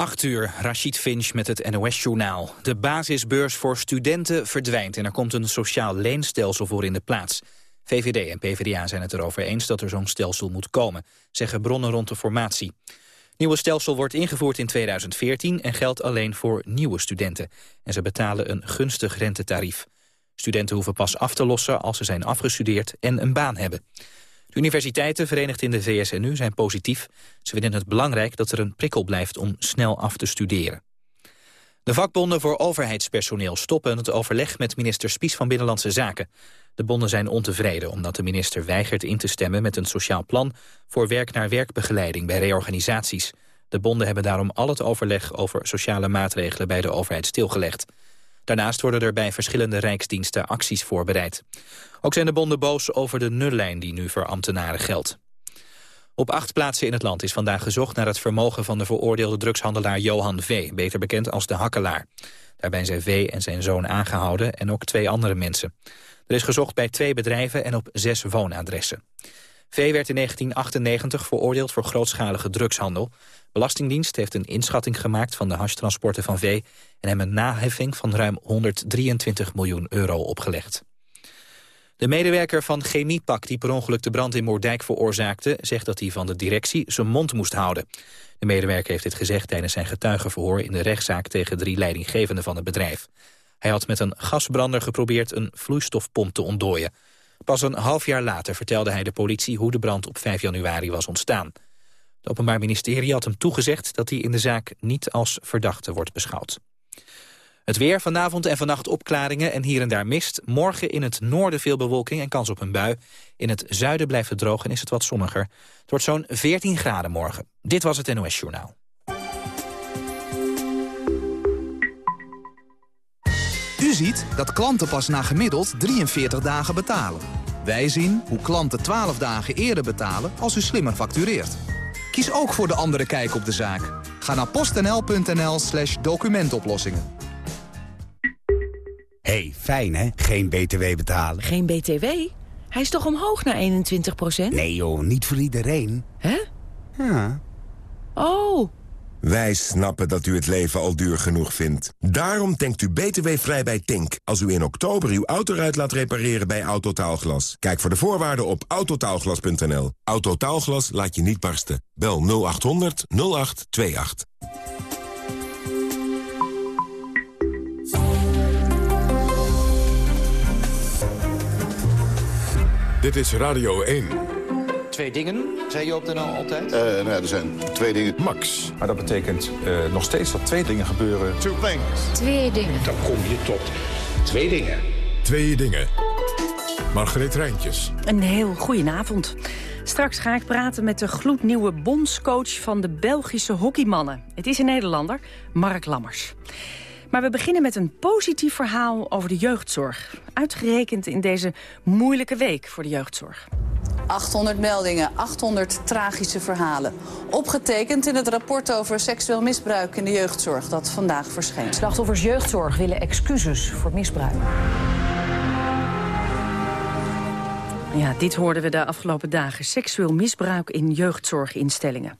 8 uur, Rachid Finch met het NOS-journaal. De basisbeurs voor studenten verdwijnt en er komt een sociaal leenstelsel voor in de plaats. VVD en PvdA zijn het erover eens dat er zo'n stelsel moet komen, zeggen bronnen rond de formatie. nieuwe stelsel wordt ingevoerd in 2014 en geldt alleen voor nieuwe studenten. En ze betalen een gunstig rentetarief. Studenten hoeven pas af te lossen als ze zijn afgestudeerd en een baan hebben. De universiteiten, verenigd in de VSNU, zijn positief. Ze vinden het belangrijk dat er een prikkel blijft om snel af te studeren. De vakbonden voor overheidspersoneel stoppen het overleg met minister Spies van Binnenlandse Zaken. De bonden zijn ontevreden omdat de minister weigert in te stemmen met een sociaal plan voor werk-naar-werkbegeleiding bij reorganisaties. De bonden hebben daarom al het overleg over sociale maatregelen bij de overheid stilgelegd. Daarnaast worden er bij verschillende rijksdiensten acties voorbereid. Ook zijn de bonden boos over de nullijn die nu voor ambtenaren geldt. Op acht plaatsen in het land is vandaag gezocht naar het vermogen van de veroordeelde drugshandelaar Johan V., beter bekend als de Hakkelaar. Daarbij zijn V en zijn zoon aangehouden en ook twee andere mensen. Er is gezocht bij twee bedrijven en op zes woonadressen. V werd in 1998 veroordeeld voor grootschalige drugshandel. Belastingdienst heeft een inschatting gemaakt van de hashtransporten van V... en hem een naheffing van ruim 123 miljoen euro opgelegd. De medewerker van Chemiepak die per ongeluk de brand in Moerdijk veroorzaakte... zegt dat hij van de directie zijn mond moest houden. De medewerker heeft dit gezegd tijdens zijn getuigenverhoor... in de rechtszaak tegen drie leidinggevenden van het bedrijf. Hij had met een gasbrander geprobeerd een vloeistofpomp te ontdooien. Pas een half jaar later vertelde hij de politie hoe de brand op 5 januari was ontstaan. Het Openbaar Ministerie had hem toegezegd dat hij in de zaak niet als verdachte wordt beschouwd. Het weer vanavond en vannacht opklaringen en hier en daar mist. Morgen in het noorden veel bewolking en kans op een bui. In het zuiden blijft het droog en is het wat zonniger. Het wordt zo'n 14 graden morgen. Dit was het NOS Journaal. Ziet dat klanten pas na gemiddeld 43 dagen betalen. Wij zien hoe klanten 12 dagen eerder betalen als u slimmer factureert. Kies ook voor de andere kijk op de zaak. Ga naar postnl.nl slash documentoplossingen. hey, fijn hè? Geen BTW betalen. Geen BTW? Hij is toch omhoog naar 21% Nee joh, niet voor iedereen. Hè? Ja. Oh, Wij snappen dat u het leven al duur genoeg vindt. Daarom denkt u btw-vrij bij Tink... als u in oktober uw autoruit laat repareren bij Autotaalglas. Kijk voor de voorwaarden op autotaalglas.nl. Autotaalglas laat je niet barsten. Bel 0800 0828. Dit is Radio 1. Twee dingen, zei je op de NL altijd? Eh, nou ja, er zijn twee dingen. Max. Maar dat betekent eh, nog steeds dat twee dingen gebeuren. Two things. Twee dingen. Dan kom je tot twee dingen. Twee dingen. Margreet Rijntjes. een heel goedenavond. Straks ga ik praten met de gloednieuwe bondscoach van de Belgische hockeymannen. Het is een Nederlander, Mark Lammers. Maar we beginnen met een positief verhaal over de jeugdzorg. Uitgerekend in deze moeilijke week voor de jeugdzorg. 800 meldingen, 800 tragische verhalen. Opgetekend in het rapport over seksueel misbruik in de jeugdzorg dat vandaag verscheen. Slachtoffers jeugdzorg willen excuses voor misbruik. Ja, dit hoorden we de afgelopen dagen. Seksueel misbruik in jeugdzorginstellingen.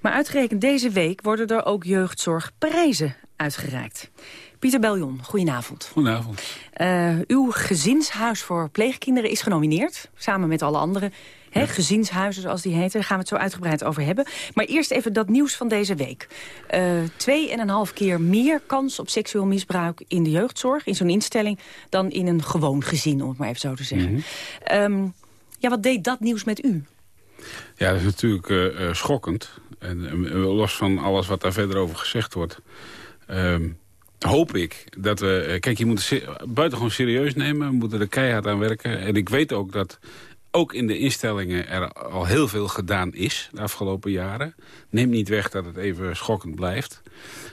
Maar uitgerekend deze week worden er ook jeugdzorgprijzen uitgereikt. Pieter Beljon, goedenavond. Goedenavond. Uh, uw gezinshuis voor pleegkinderen is genomineerd, samen met alle andere hè, gezinshuizen zoals die heten. Daar gaan we het zo uitgebreid over hebben. Maar eerst even dat nieuws van deze week. Uh, twee en een half keer meer kans op seksueel misbruik in de jeugdzorg, in zo'n instelling, dan in een gewoon gezin, om het maar even zo te zeggen. Mhm. um, ja, wat deed dat nieuws met u? Ja, dat is natuurlijk uh, schokkend. En los van alles wat daar verder over gezegd wordt... Um, hoop ik dat we... Kijk, je moet het buitengewoon serieus nemen. We moeten er keihard aan werken. En ik weet ook dat ook in de instellingen er al heel veel gedaan is de afgelopen jaren. Neemt niet weg dat het even schokkend blijft.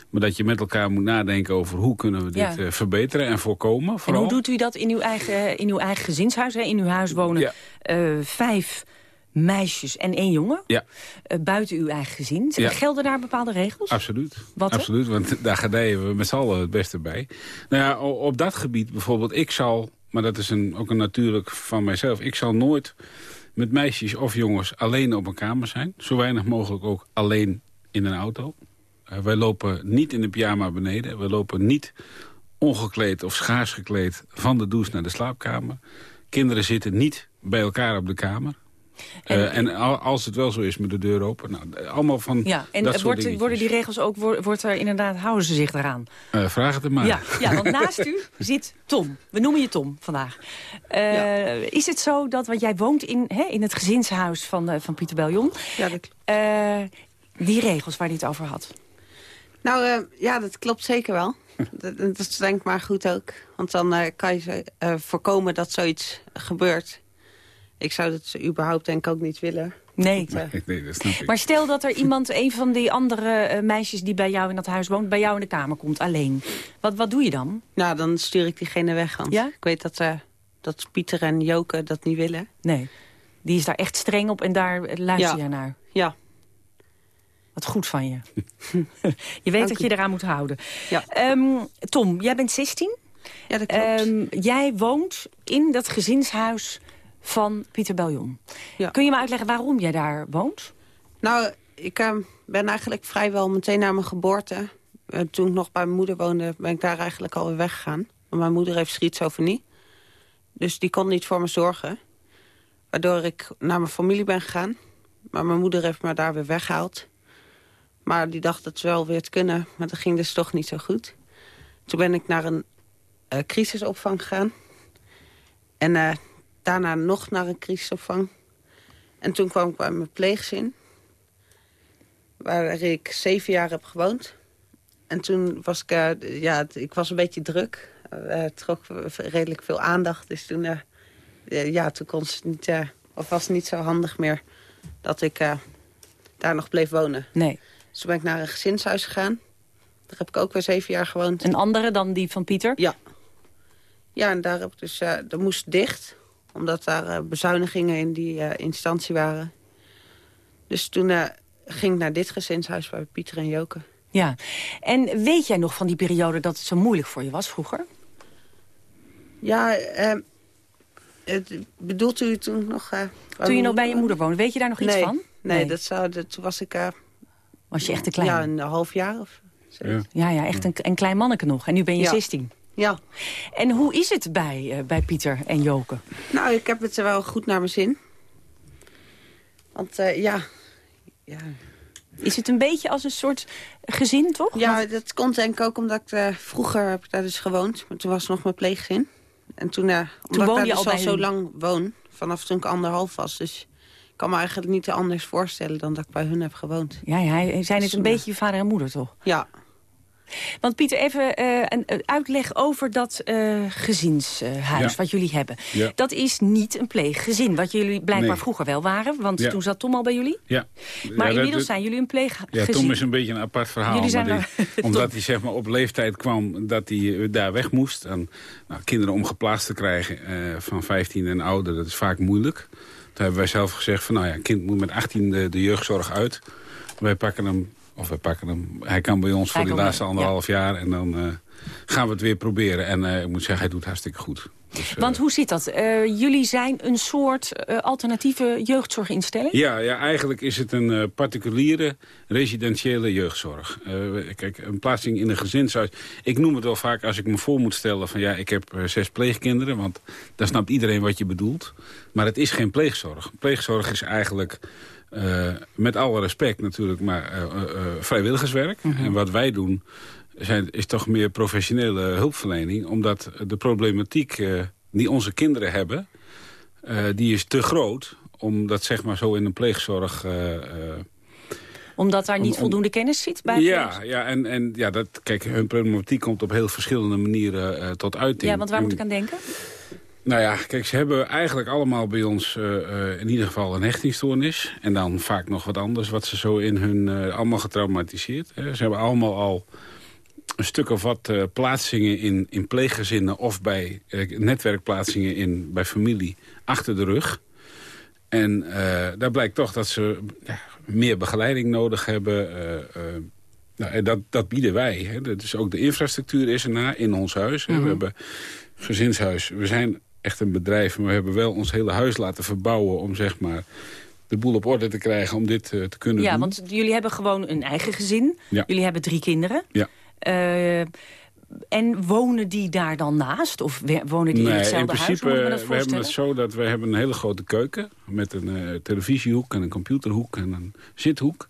Maar dat je met elkaar moet nadenken over hoe kunnen we dit ja. uh, verbeteren en voorkomen. Vooral. En hoe doet u dat in uw eigen, in uw eigen gezinshuis? Hè? In uw huis wonen ja. uh, vijf meisjes en één jongen. Ja. Uh, buiten uw eigen gezin. Ja. Gelden daar bepaalde regels? Absoluut. Wat Absoluut, want daar gedijen we met z'n allen het beste bij. Nou ja, op dat gebied bijvoorbeeld, ik zal... maar dat is een, ook een natuurlijk van mijzelf... ik zal nooit met meisjes of jongens alleen op een kamer zijn. Zo weinig mogelijk ook alleen in een auto. Uh, wij lopen niet in de pyjama beneden. We lopen niet ongekleed of schaars gekleed van de douche naar de slaapkamer. Kinderen zitten niet bij elkaar op de kamer. En, uh, en als het wel zo is met de deur open. Nou, allemaal van ja, en dat wordt, worden die regels ook, wordt er inderdaad, houden ze zich eraan? Uh, vraag het er maar. Ja, ja, want naast u zit Tom. We noemen je Tom vandaag. Uh, ja. Is het zo dat, want jij woont in, hè, in het gezinshuis van, van Pieter Beljon. Ja, dat Die regels waar hij het over had. Nou, ja, dat klopt zeker wel. dat, dat is denk ik maar goed ook. Want dan kan je voorkomen dat zoiets gebeurt. Ik zou dat überhaupt denk ik ook niet willen. Nee. nee, nee dat snap ik. Maar stel dat er iemand, een van die andere uh, meisjes die bij jou in dat huis woont... bij jou in de kamer komt, alleen. Wat, wat doe je dan? Nou, dan stuur ik diegene weg. Want ja? ik weet dat, uh, dat Pieter en Joke dat niet willen. Nee. Die is daar echt streng op en daar luister ja. je naar. Ja. Wat goed van je. je weet Dank dat u. je eraan moet houden. Ja. Um, Tom, jij bent 16. Ja, dat klopt. Um, jij woont in dat gezinshuis van Pieter Beljon. Ja. Kun je me uitleggen waarom jij daar woont? Nou, ik uh, ben eigenlijk vrijwel meteen na mijn geboorte... Uh, toen ik nog bij mijn moeder woonde, ben ik daar eigenlijk alweer weggegaan. Want mijn moeder heeft schizofrenie. Dus die kon niet voor me zorgen. Waardoor ik naar mijn familie ben gegaan. Maar mijn moeder heeft me daar weer weggehaald. Maar die dacht het wel weer te kunnen. Maar dat ging dus toch niet zo goed. Toen ben ik naar een uh, crisisopvang gegaan. En daarna nog naar een crisisopvang. En toen kwam ik bij mijn pleegzin. Waar ik zeven jaar heb gewoond. En toen was ik, uh, ja, ik was een beetje druk. Uh, trok redelijk veel aandacht. Dus toen, uh, ja, toen kon het niet, of was het niet zo handig meer dat ik daar nog bleef wonen. Nee. Dus toen ben ik naar een gezinshuis gegaan. Daar heb ik ook weer zeven jaar gewoond. Een andere dan die van Pieter? Ja. Ja, en daar heb ik dus, dat moest dicht omdat daar uh, bezuinigingen in die uh, instantie waren. Dus toen uh, ging ik naar dit gezinshuis bij Pieter en Joke. Ja, en weet jij nog van die periode dat het zo moeilijk voor je was vroeger? Ja, het, bedoelt u toen nog... toen je nog bij je moeder woonde, weet je daar nog iets van? Nee, nee. Dat zou, dat, toen was ik... was je echt te klein? Ja, een half jaar of zo. Ja, ja, ja echt een, een klein manneke nog. En nu ben je ja. 16. Ja. En hoe is het bij, uh, bij Pieter en Joke? Nou, ik heb het er wel goed naar mijn zin. Want uh, ja... ja... Is het een beetje als een soort gezin, toch? Ja, dat komt denk ik ook omdat ik... Uh, vroeger heb ik daar dus gewoond. Maar toen was nog mijn pleeggezin. En toen, omdat toen ik woon daar je dus al al zo lang woon. Vanaf toen ik anderhalf was. Dus ik kan me eigenlijk niet anders voorstellen dan dat ik bij hun heb gewoond. Ja, ja zijn het een beetje je vader en moeder, toch? Ja. Want Pieter, even uh, een uitleg over dat uh, gezinshuis ja. wat jullie hebben. Ja. Dat is niet een pleeggezin, wat jullie blijkbaar nee. vroeger wel waren. Want ja. toen zat Tom al bij jullie. Ja. Maar inmiddels dat, zijn jullie een pleeggezin. Ja, Tom is een beetje een apart verhaal. Jullie zijn maar die, omdat hij zeg maar, op leeftijd kwam dat hij daar weg moest. En, nou, kinderen om geplaatst te krijgen uh, van 15 en ouder, dat is vaak moeilijk. Toen hebben wij zelf gezegd van nou ja, een kind moet met 18 de, de jeugdzorg uit. Wij pakken hem of we pakken hem. Hij kan bij ons hij voor de laatste anderhalf ja. jaar. En dan uh, gaan we het weer proberen. En uh, ik moet zeggen, hij doet hartstikke goed. Dus, uh, Want hoe zit dat? jullie zijn een soort alternatieve jeugdzorginstelling? Ja, ja, eigenlijk is het een particuliere residentiële jeugdzorg. kijk, een plaatsing in een gezinshuis. Ik noem het wel vaak als ik me voor moet stellen van ja, ik heb zes pleegkinderen. Want dan snapt iedereen wat je bedoelt. Maar het is geen pleegzorg. Pleegzorg is eigenlijk... Uh, met alle respect natuurlijk, maar uh, uh, vrijwilligerswerk. Mhm. Mm -hmm. En wat wij doen zijn, is toch meer professionele hulpverlening. Omdat de problematiek die onze kinderen hebben, die is te groot. Om dat zeg maar zo in een pleegzorg... omdat daar niet om, om, voldoende kennis zit bij Ja, ja, en, en ja, dat, kijk, hun problematiek komt op heel verschillende manieren tot uiting. Ja, want waar moet ik aan denken? Nou ja, kijk, ze hebben eigenlijk allemaal bij ons uh, uh, in ieder geval een hechtingstoornis. En dan vaak nog wat anders wat ze zo in hun... Uh, allemaal getraumatiseerd. Hè. Ze hebben allemaal al een stuk of wat plaatsingen in, in pleeggezinnen... of bij netwerkplaatsingen in, bij familie achter de rug. En daar blijkt toch dat ze ja, meer begeleiding nodig hebben... nou, en dat, dat bieden wij. Hè. Dus ook de infrastructuur is erna in ons huis. Hè. Mm -hmm. We hebben gezinshuis. We zijn echt een bedrijf, maar we hebben wel ons hele huis laten verbouwen... om zeg maar de boel op orde te krijgen om dit te kunnen ja, doen. want jullie hebben gewoon een eigen gezin. Ja. Jullie hebben drie kinderen. Ja. Uh, en wonen die daar dan naast? Of wonen die nee, in hetzelfde in principe, huis? Dat we hebben het zo dat we hebben een hele grote keuken... met een uh, televisiehoek en een computerhoek en een zithoek.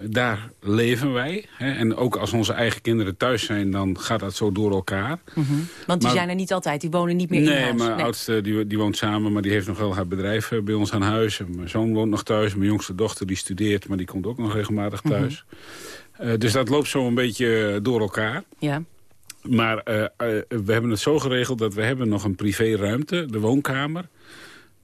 Daar leven wij. Hè? En ook als onze eigen kinderen thuis zijn, dan gaat dat zo door elkaar. Mm -hmm. Want die Maar- zijn er niet altijd, die wonen niet meer Nee, in huis. mijn oudste die, die woont samen, maar die heeft nog wel haar bedrijf eh, bij ons aan huis. En mijn zoon woont nog thuis. Mijn jongste dochter die studeert, maar die komt ook nog regelmatig thuis. Eh, dus dat loopt zo een beetje eh, door elkaar. Ja. Maar we hebben het zo geregeld dat we hebben nog een privéruimte, de woonkamer.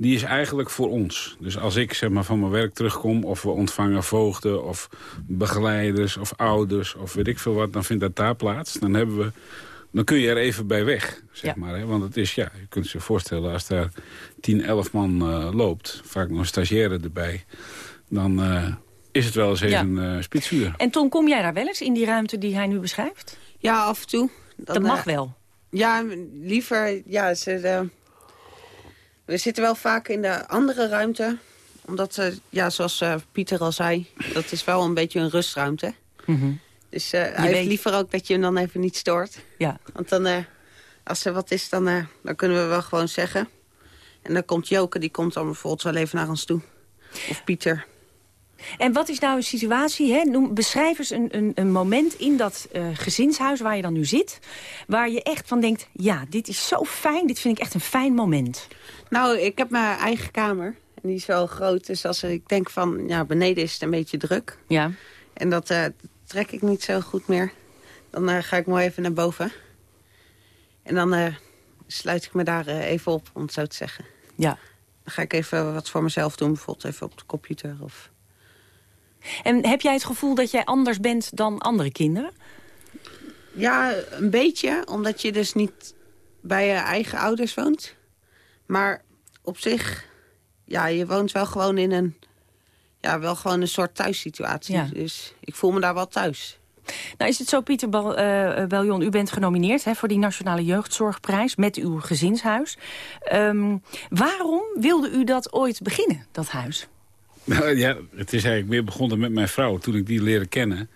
Die is eigenlijk voor ons. Dus als ik zeg maar, van mijn werk terugkom... of we ontvangen voogden of begeleiders of ouders of weet ik veel wat... dan vindt dat daar plaats. Dan, hebben we, dan kun je er even bij weg, zeg Ja. maar. Hè? Want het is, ja, je kunt je voorstellen... als daar 10, 11 man eh, loopt, vaak nog een stagiaire erbij... dan eh, is het wel eens even eh spitsuur. En Tom, kom jij daar wel eens in die ruimte die hij nu beschrijft? Ja, af en toe. Dan, dat mag eh, wel. Ja, liever... Ja, ze, eh, we zitten wel vaak in de andere ruimte. Omdat, eh, ja, zoals eh, Pieter al zei... dat is wel een beetje een rustruimte. Mhm. Dus eh, hij weet- heeft liever ook dat je hem dan even niet stoort. Ja. Want dan, als er wat is, dan, dan kunnen we wel gewoon zeggen. En dan komt Joke, die komt dan bijvoorbeeld wel even naar ons toe. Of Pieter. En wat is nou een situatie, hè? Noem, beschrijf eens een, een, een moment in dat eh, gezinshuis waar je dan nu zit... waar je echt van denkt, ja, dit is zo fijn, dit vind ik echt een fijn moment. Nou, ik heb mijn eigen kamer. En die is wel groot. Dus als ik denk van, ja, beneden is het een beetje druk. Ja. En dat eh, trek ik niet zo goed meer. Dan eh, ga ik mooi even naar boven. En dan sluit ik me daar even op, om het zo te zeggen. Ja. Dan ga ik even wat voor mezelf doen. Bijvoorbeeld even op de computer. Of... En heb jij het gevoel dat jij anders bent dan andere kinderen? Ja, een beetje. Omdat je dus niet bij je eigen ouders woont. Maar op zich, ja, je woont wel gewoon in een... Ja, wel gewoon een soort thuissituatie. Ja. Dus ik voel me daar wel thuis. Nou is het zo, Pieter eh, Beljon, u bent genomineerd hè, voor die Nationale Jeugdzorgprijs met uw gezinshuis. Ehm, waarom wilde u dat ooit beginnen, dat huis? Nou ja, het is eigenlijk meer begonnen met mijn vrouw. Toen ik die leren kennen,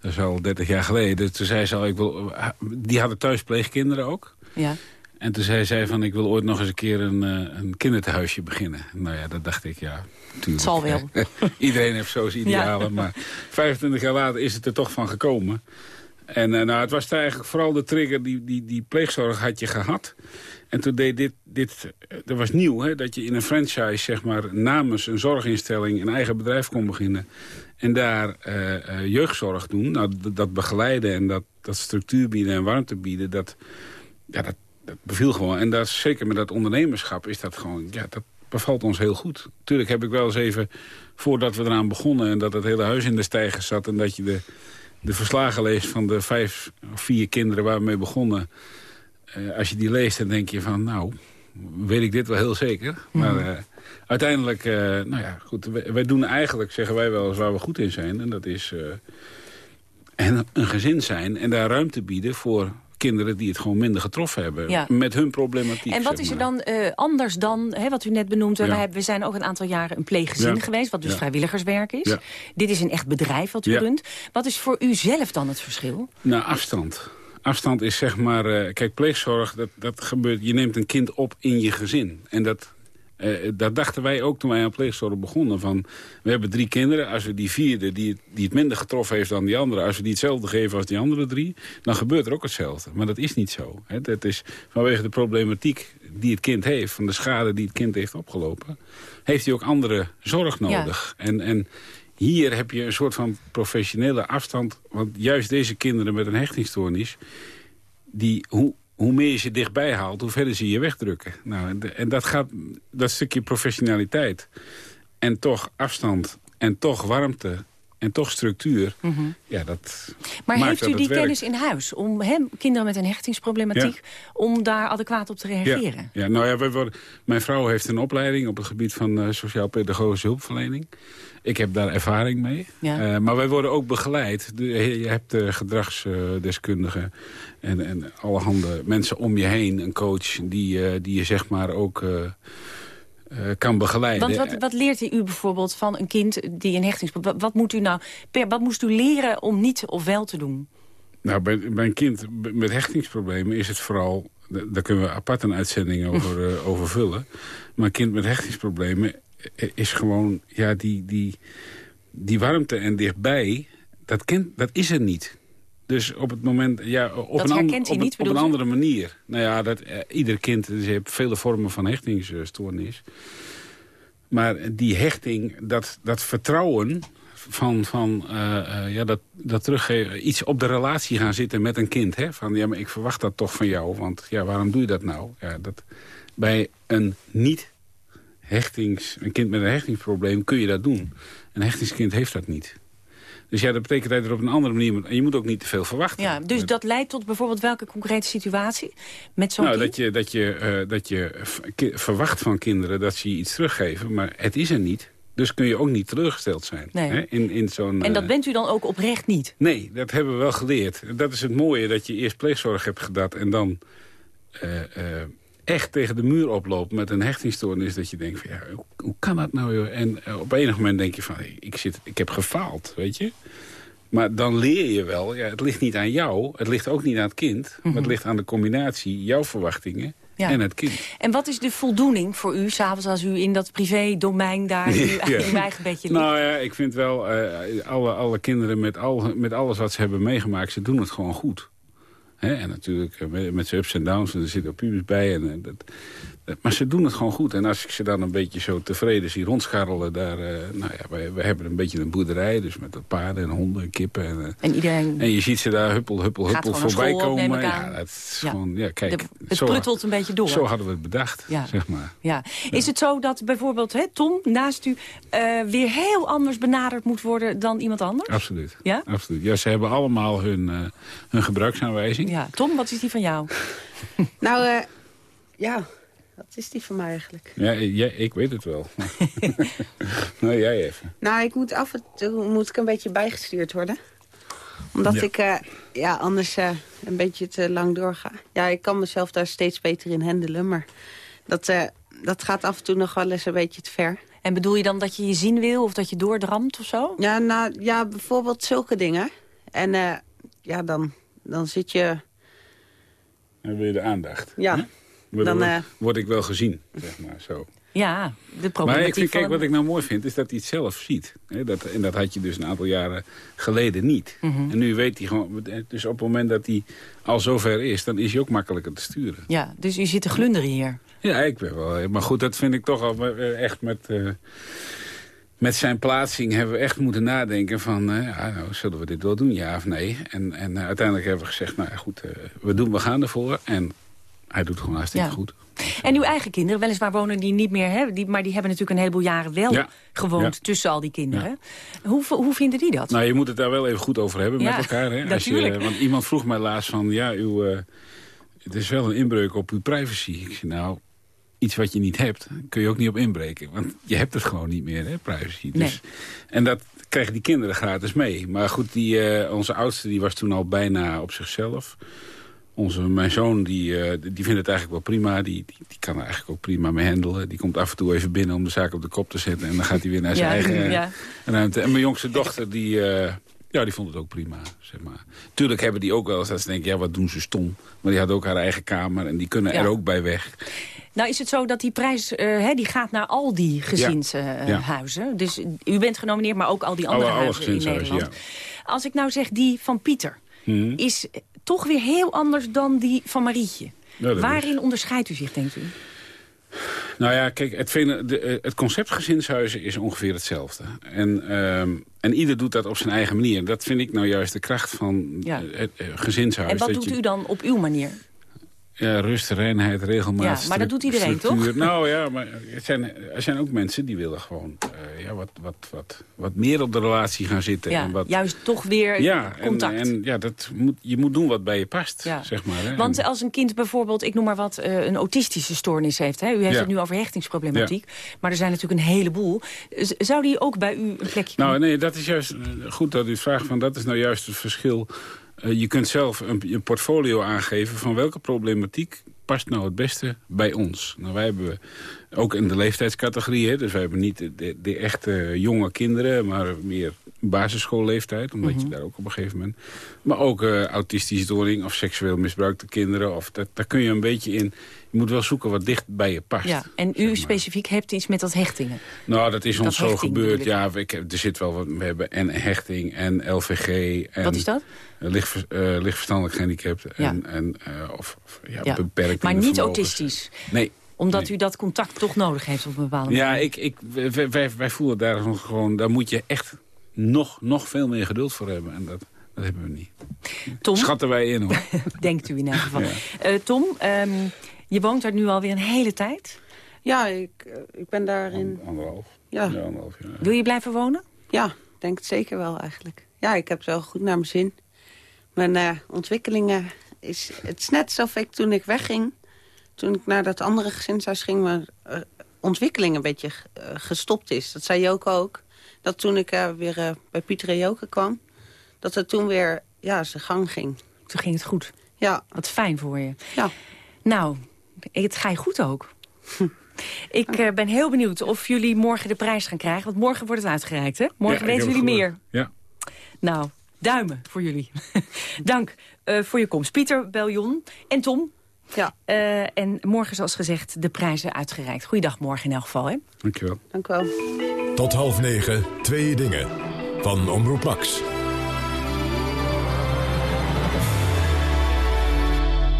dat is al 30 jaar geleden. Toen zei ze al, ik wil, die hadden thuis pleegkinderen ook. Ja. En toen zei zij van, ik wil ooit nog eens een keer een, eh, een kinderthuisje beginnen. Nou ja, dat dacht ik, ja, tuurlijk. zal wel. Iedereen heeft zo zijn idealen. Maar 25 jaar later is het er toch van gekomen. En eh, nou, het was eigenlijk vooral de trigger, die, die, die pleegzorg had je gehad. En toen deed dit, dit eh, dat was nieuw, hè, dat je in een franchise, zeg maar, namens een zorginstelling een eigen bedrijf kon beginnen. En daar eh, eh, jeugdzorg doen, nou, dat, begeleiden en dat, dat structuur bieden en warmte bieden, dat, ja, dat, dat beviel gewoon. En dat, zeker met dat ondernemerschap is dat gewoon, ja, dat bevalt ons heel goed. Tuurlijk heb ik wel eens even, voordat we eraan begonnen en dat het hele huis in de stijger zat en dat je de, de verslagen leest van de vijf of vier kinderen waar we mee begonnen. Eh, als je die leest, dan denk je van, nou, weet ik dit wel heel zeker. Maar eh, uiteindelijk, eh, nou ja, goed, wij, wij doen eigenlijk, zeggen wij wel eens, waar we goed in zijn. En dat is en een gezin zijn en daar ruimte bieden voor kinderen die het gewoon minder getroffen hebben. Ja. Met hun problematiek. En wat is er dan anders dan, hè, wat u net benoemd, we, Ja. we zijn ook een aantal jaren een pleeggezin Ja. geweest, wat dus vrijwilligerswerk is. Dit is een echt bedrijf wat u runt. Wat is voor u zelf dan het verschil? Nou, afstand. Afstand is zeg maar... eh, kijk, pleegzorg, dat, dat gebeurt... Je neemt een kind op in je gezin. En dat, dat dachten wij ook toen wij aan pleegzorg begonnen. Van, we hebben drie kinderen. Als we die vierde, die, het- die het minder getroffen heeft dan die andere... als we die hetzelfde geven als die andere drie... dan gebeurt er ook hetzelfde. Maar dat is niet zo. Hè. Dat is vanwege de problematiek die het kind heeft... van de schade die het kind heeft opgelopen... heeft hij ook andere zorg Ja. nodig. En... en hier heb je een soort van professionele afstand. Want juist deze kinderen met een hechtingstoornis... Die, hoe, hoe meer je ze dichtbij haalt, hoe verder ze je wegdrukken. Nou, en de- en dat gaat, dat stukje professionaliteit... en toch afstand, en toch warmte, en toch structuur... ja, dat. Maar heeft u die werkt. kennis in huis om hem, kinderen met een hechtingsproblematiek, om daar adequaat op te reageren? Ja, ja nou ja, wij worden, mijn vrouw heeft een opleiding op het gebied van eh, sociaal-pedagogische hulpverlening. Ik heb daar ervaring mee. Ja. Eh, maar wij worden ook begeleid. De- je hebt uh, gedragsdeskundigen en, en allerhande mensen om je heen. Een coach die, uh, die je zeg maar ook kan begeleiden. Want wat, wat leert u bijvoorbeeld van een kind die een hechtingsprobleem... Wat, moet u nou, per, wat moest u leren om niet of wel te doen? Nou, bij, bij een kind met hechtingsproblemen is het vooral... daar kunnen we apart een uitzending over, uh, over vullen. Maar een kind met hechtingsproblemen is gewoon... ja, die, die, die warmte en dichtbij, dat, kent, dat is er niet. Dus op het moment, ja, op, dat een, op, niet, op een andere manier. Nou ja, dat, eh, ieder kind, dus je hebt vele vormen van hechtingsstoornis. Maar die hechting, dat, dat vertrouwen van, van uh, uh, ja, dat, dat teruggeven, iets op de relatie gaan zitten met een kind. Hè? Van ja, maar ik verwacht dat toch van jou, want ja, waarom doe je dat nou? Ja, dat, bij een niet hechtings, een kind met een hechtingsprobleem kun je dat doen. Een hechtingskind heeft dat niet. Dus ja, dat betekent dat je er op een andere manier moet... En je moet ook niet te veel verwachten. Ja, dus dat leidt tot bijvoorbeeld welke concrete situatie met zo'n nou, kind? Dat je, dat, je, uh, dat je verwacht van kinderen dat ze je iets teruggeven. Maar het is er niet. Dus kun je ook niet teleurgesteld zijn. Nee. Hè? In, in zo'n, en dat bent u dan ook oprecht niet? Nee, dat hebben we wel geleerd. Dat is het mooie, dat je eerst pleegzorg hebt gedaan... en dan uh, uh, echt tegen de muur oploopt met een hechtingstoornis... dat je denkt, van, ja, hoe, hoe kan dat nou? Joh? En uh, op enig moment denk je van, ik, zit, ik heb gefaald, weet je? Maar dan leer je wel, ja, het ligt niet aan jou... het ligt ook niet aan het kind... Mm -hmm. maar het ligt aan de combinatie, jouw verwachtingen... Ja. En het kind. En wat is de voldoening voor u, s'avonds als u in dat privé-domein daar in uw, ja. uw eigen bedje ligt? Nou ja, ik vind wel, uh, alle, alle kinderen met, al, met alles wat ze hebben meegemaakt, ze doen het gewoon goed. En natuurlijk met, met zijn ups en downs, en er zitten pubers bij. En, dat, dat, maar ze doen het gewoon goed. En als ik ze dan een beetje zo tevreden zie rondscharrelen... Daar, uh, nou ja, wij, wij hebben een beetje een boerderij, dus met paarden en honden en kippen. En, uh, en, iedereen en je ziet ze daar huppel, huppel, huppel voorbij school, komen. Ja, dat is ja. gewoon, ja, kijk. De, het zo, pluttelt een beetje door. Zo hadden we het bedacht, ja. zeg maar. Ja. Is het zo dat bijvoorbeeld hè, Tom naast u uh, weer heel anders benaderd moet worden dan iemand anders? Absoluut. Ja? Absoluut. Ja, ze hebben allemaal hun, uh, hun gebruiksaanwijzing. Ja. Tom, wat is die van jou? nou, uh, ja, wat is die van mij eigenlijk? Ja, ja ik weet het wel. nou, jij even. Nou, ik moet af en toe moet ik een beetje bijgestuurd worden. Omdat ja. ik uh, ja, anders uh, een beetje te lang doorga. Ja, ik kan mezelf daar steeds beter in handelen. Maar dat, uh, dat gaat af en toe nog wel eens een beetje te ver. En bedoel je dan dat je je zien wil of dat je doordramt of zo? Ja, nou, ja bijvoorbeeld zulke dingen. En ja, dan, dan zit je... Dan wil je de aandacht. Ja. Dan uh... word ik wel gezien, zeg maar, zo. Ja, de problematiek Maar ik vind, kijk, wat ik nou mooi vind, is dat hij het zelf ziet. Dat, en dat had je dus een aantal jaren geleden niet. Mhm. Mm -hmm. En nu weet hij gewoon... Dus op het moment dat hij al zover is, dan is hij ook makkelijker te sturen. Ja, dus u zit te glunderen hier. Ja, ik ben wel... Maar goed, dat vind ik toch al echt met... Uh, met zijn plaatsing hebben we echt moeten nadenken van... Uh, ja, nou, zullen we dit wel doen, ja of nee? En, en uh, uiteindelijk hebben we gezegd, nou ja, goed, we, doen, we gaan ervoor. En hij doet het gewoon hartstikke ja. goed. En uw eigen kinderen, weliswaar wonen die niet meer... Hè, die, maar die hebben natuurlijk een heleboel jaren wel ja. gewoond ja. tussen al die kinderen. Hoe, hoe vinden die dat? Nou, je moet het daar wel even goed over hebben met elkaar. Hè? Als je, want iemand vroeg mij laatst van, ja, uw, het is wel een inbreuk op uw privacy. Ik zei, nou, iets wat je niet hebt, kun je ook niet op inbreken. Want je hebt het gewoon niet meer, hè, privacy. Dus, nee. En dat krijgen die kinderen gratis mee. Maar goed, die, uh, onze oudste die was toen al bijna op zichzelf. Onze, mijn zoon die, uh, die vindt het eigenlijk wel prima. Die, die, die, kan er eigenlijk ook prima mee handelen. Die komt af en toe even binnen om de zaak op de kop te zetten. En dan gaat hij weer naar zijn ja, eigen ja. ruimte. En mijn jongste dochter, die, uh, ja, die vond het ook prima. Zeg maar. Tuurlijk hebben die ook wel eens dat ze denken, ja, wat doen ze stom. Maar die had ook haar eigen kamer en die kunnen ja. er ook bij weg. Nou is het zo dat die prijs uh, he, die gaat naar al die gezinshuizen. Dus u bent genomineerd, maar ook al die andere alle, huizen alle in Nederland. Ja. Als ik nou zeg die van Pieter... Hmm. is toch weer heel anders dan die van Marietje. Ja, Waarin is... onderscheidt u zich, denkt u? Nou ja, kijk, het, de, het concept gezinshuizen is ongeveer hetzelfde. En, um, en ieder doet dat op zijn eigen manier. Dat vind ik nou juist de kracht van ja. het uh, gezinshuis. En wat doet je... u dan op uw manier? Ja, rust, reinheid, regelmaat. Ja, maar dat doet iedereen, structuur. toch? Nou ja, maar er zijn, er zijn ook mensen die willen gewoon uh, ja, wat, wat, wat, wat meer op de relatie gaan zitten. Ja, en wat, juist toch weer ja, contact. En, en ja, dat moet, je moet doen wat bij je past, ja. zeg maar. Hè. Want als een kind bijvoorbeeld, ik noem maar wat, uh, een autistische stoornis heeft. Hè? U heeft ja. het nu over hechtingsproblematiek. Maar er zijn natuurlijk een heleboel. Z zou die ook bij u een plekje Nou nee, dat is juist goed dat u vraagt. Van, dat is nou juist het verschil. Uh, je kunt zelf een, een portfolio aangeven van welke problematiek past nou het beste bij ons? Nou, wij hebben ook in de leeftijdscategorie. Hè? Dus we hebben niet de, de, echte jonge kinderen, maar meer basisschoolleeftijd. Omdat je Mhm. daar ook op een gegeven moment... Maar ook uh, autistische storing of seksueel misbruikte kinderen. Of dat, daar kun je een beetje in... Je moet wel zoeken wat dicht bij je past. Ja, en u specifiek hebt iets met dat hechtingen? Nou, dat is Dat ons zo gebeurd. Ja, ik heb- er zit wel wat. We hebben en hechting en LVG. En Wat is dat? Licht, eh, lichtverstandelijk gehandicapt. Ja. En, en, eh, of, of ja, Ja. beperkt. Maar niet vermogens. autistisch? Nee. Omdat nee. u dat contact toch nodig heeft op een bepaalde manier? Ja, ik, ik, wij, wij, wij voelen daar gewoon... Daar moet je echt nog, nog veel meer geduld voor hebben. En dat, dat hebben we niet. Tom? Schatten wij in, hoor. Denkt u in ieder geval. Ja. Eh, Tom, ehm, je woont daar nu alweer een hele tijd. Ja, ik, eh, ik ben daarin... Anderhalf. Ja. Ja, anderhalf jaar. Wil je blijven wonen? Ja, ik denk het zeker wel eigenlijk. Ja, ik heb het wel goed naar mijn zin. Mijn eh, ontwikkelingen is... Het is net alsof ik toen ik wegging... Toen ik naar dat andere gezinshuis ging... mijn eh, ontwikkeling een beetje eh, gestopt is. Dat zei Joke ook. Dat toen ik eh, weer eh, bij Pieter en Joke kwam... Dat het toen weer ja, zijn gang ging. Toen ging het goed. Ja. Wat fijn voor je. Ja. Nou, het ga je goed ook. Ik eh, ben heel benieuwd of jullie morgen de prijs gaan krijgen. Want morgen wordt het uitgereikt, hè? Morgen Ja, weten jullie meer. Ja. Nou, duimen voor jullie. Dank eh, voor je komst. Pieter, Beljon en Tom. Ja. Eh, en morgen, zoals gezegd, de prijzen uitgereikt. Goeiedag morgen in elk geval, hè? Dankjewel. Dank wel. Tot half negen, twee dingen. Van Omroep Max.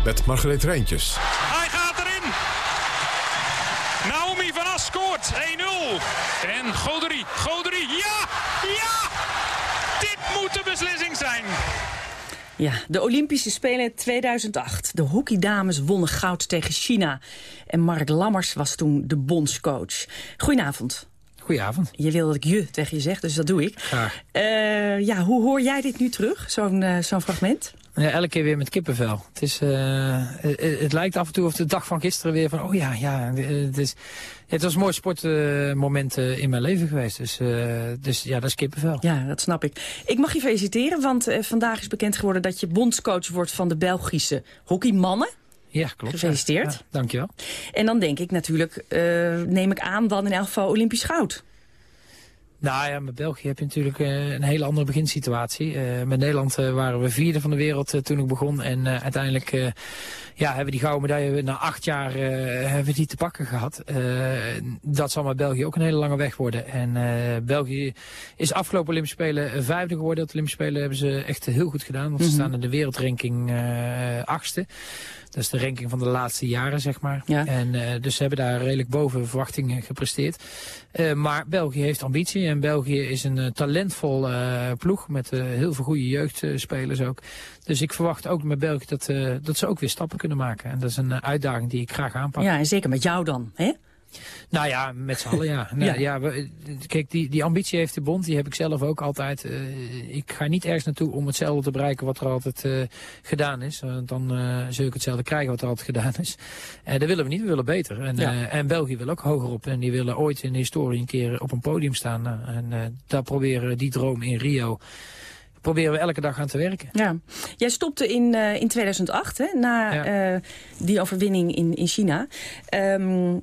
Met Margreet Rijntjes. Hij gaat erin. Naomi van As scoort 1-0. En Goderie, Goderie, ja, ja! Dit moet de beslissing zijn. Ja, de Olympische Spelen 2008. De hockeydames wonnen goud tegen China. En Mark Lammers was toen de bondscoach. Goedenavond. Goedenavond. Je wil dat ik je tegen je zeg, dus dat doe ik. Graag. Eh, ja, hoe hoor jij dit nu terug, zo'n eh, zo'n fragment? Ja, elke keer weer met kippenvel. Het, is, eh, het, het lijkt af en toe of de dag van gisteren weer van... oh ja, ja, het, is, het was een mooi sportmoment eh, in mijn leven geweest. Dus, eh, dus ja, dat is kippenvel. Ja, dat snap ik. Ik mag je feliciteren, want eh, vandaag is bekend geworden... dat je bondscoach wordt van de Belgische hockeymannen. Ja, klopt. Gefeliciteerd. Ja, dankjewel. En dan denk ik natuurlijk, neem ik aan, dan in elk geval Olympisch goud. Nou ja, met België heb je natuurlijk eh, een hele andere beginsituatie. Eh, met Nederland eh, waren we vierde van de wereld toen ik begon. En uiteindelijk ja, hebben we die gouden medaille na acht jaar hebben we die te pakken gehad. Eh, dat zal met België ook een hele lange weg worden. En België is afgelopen Olympische Spelen vijfde geworden. Op de Olympische Spelen hebben ze echt heel goed gedaan. Want ze Mhm. staan in de wereldranking achtste. Dat is de ranking van de laatste jaren, zeg maar. Ja. En dus ze hebben daar redelijk boven verwachtingen gepresteerd. Maar België heeft ambitie en België is een eh, talentvol eh, ploeg met eh, heel veel goede jeugdspelers ook. Dus ik verwacht ook met België dat, dat ze ook weer stappen kunnen maken. En dat is een uitdaging die ik graag aanpak. Ja, en zeker met jou dan, hè? Nou ja, met z'n allen ja. Nou, Ja. kijk, die, die ambitie heeft de bond, die heb ik zelf ook altijd. Eh, ik ga niet ergens naartoe om hetzelfde te bereiken wat er altijd eh, gedaan is. Want dan eh, zul ik hetzelfde krijgen wat er altijd gedaan is. En dat willen we niet, we willen beter. En, Ja. en België wil ook hoger op. En die willen ooit in de historie een keer op een podium staan. Nou, en daar proberen we die droom in Rio proberen we elke dag aan te werken. Ja. Jij stopte in, in 2008, hè, na Ja. die overwinning in, in China. Ehm,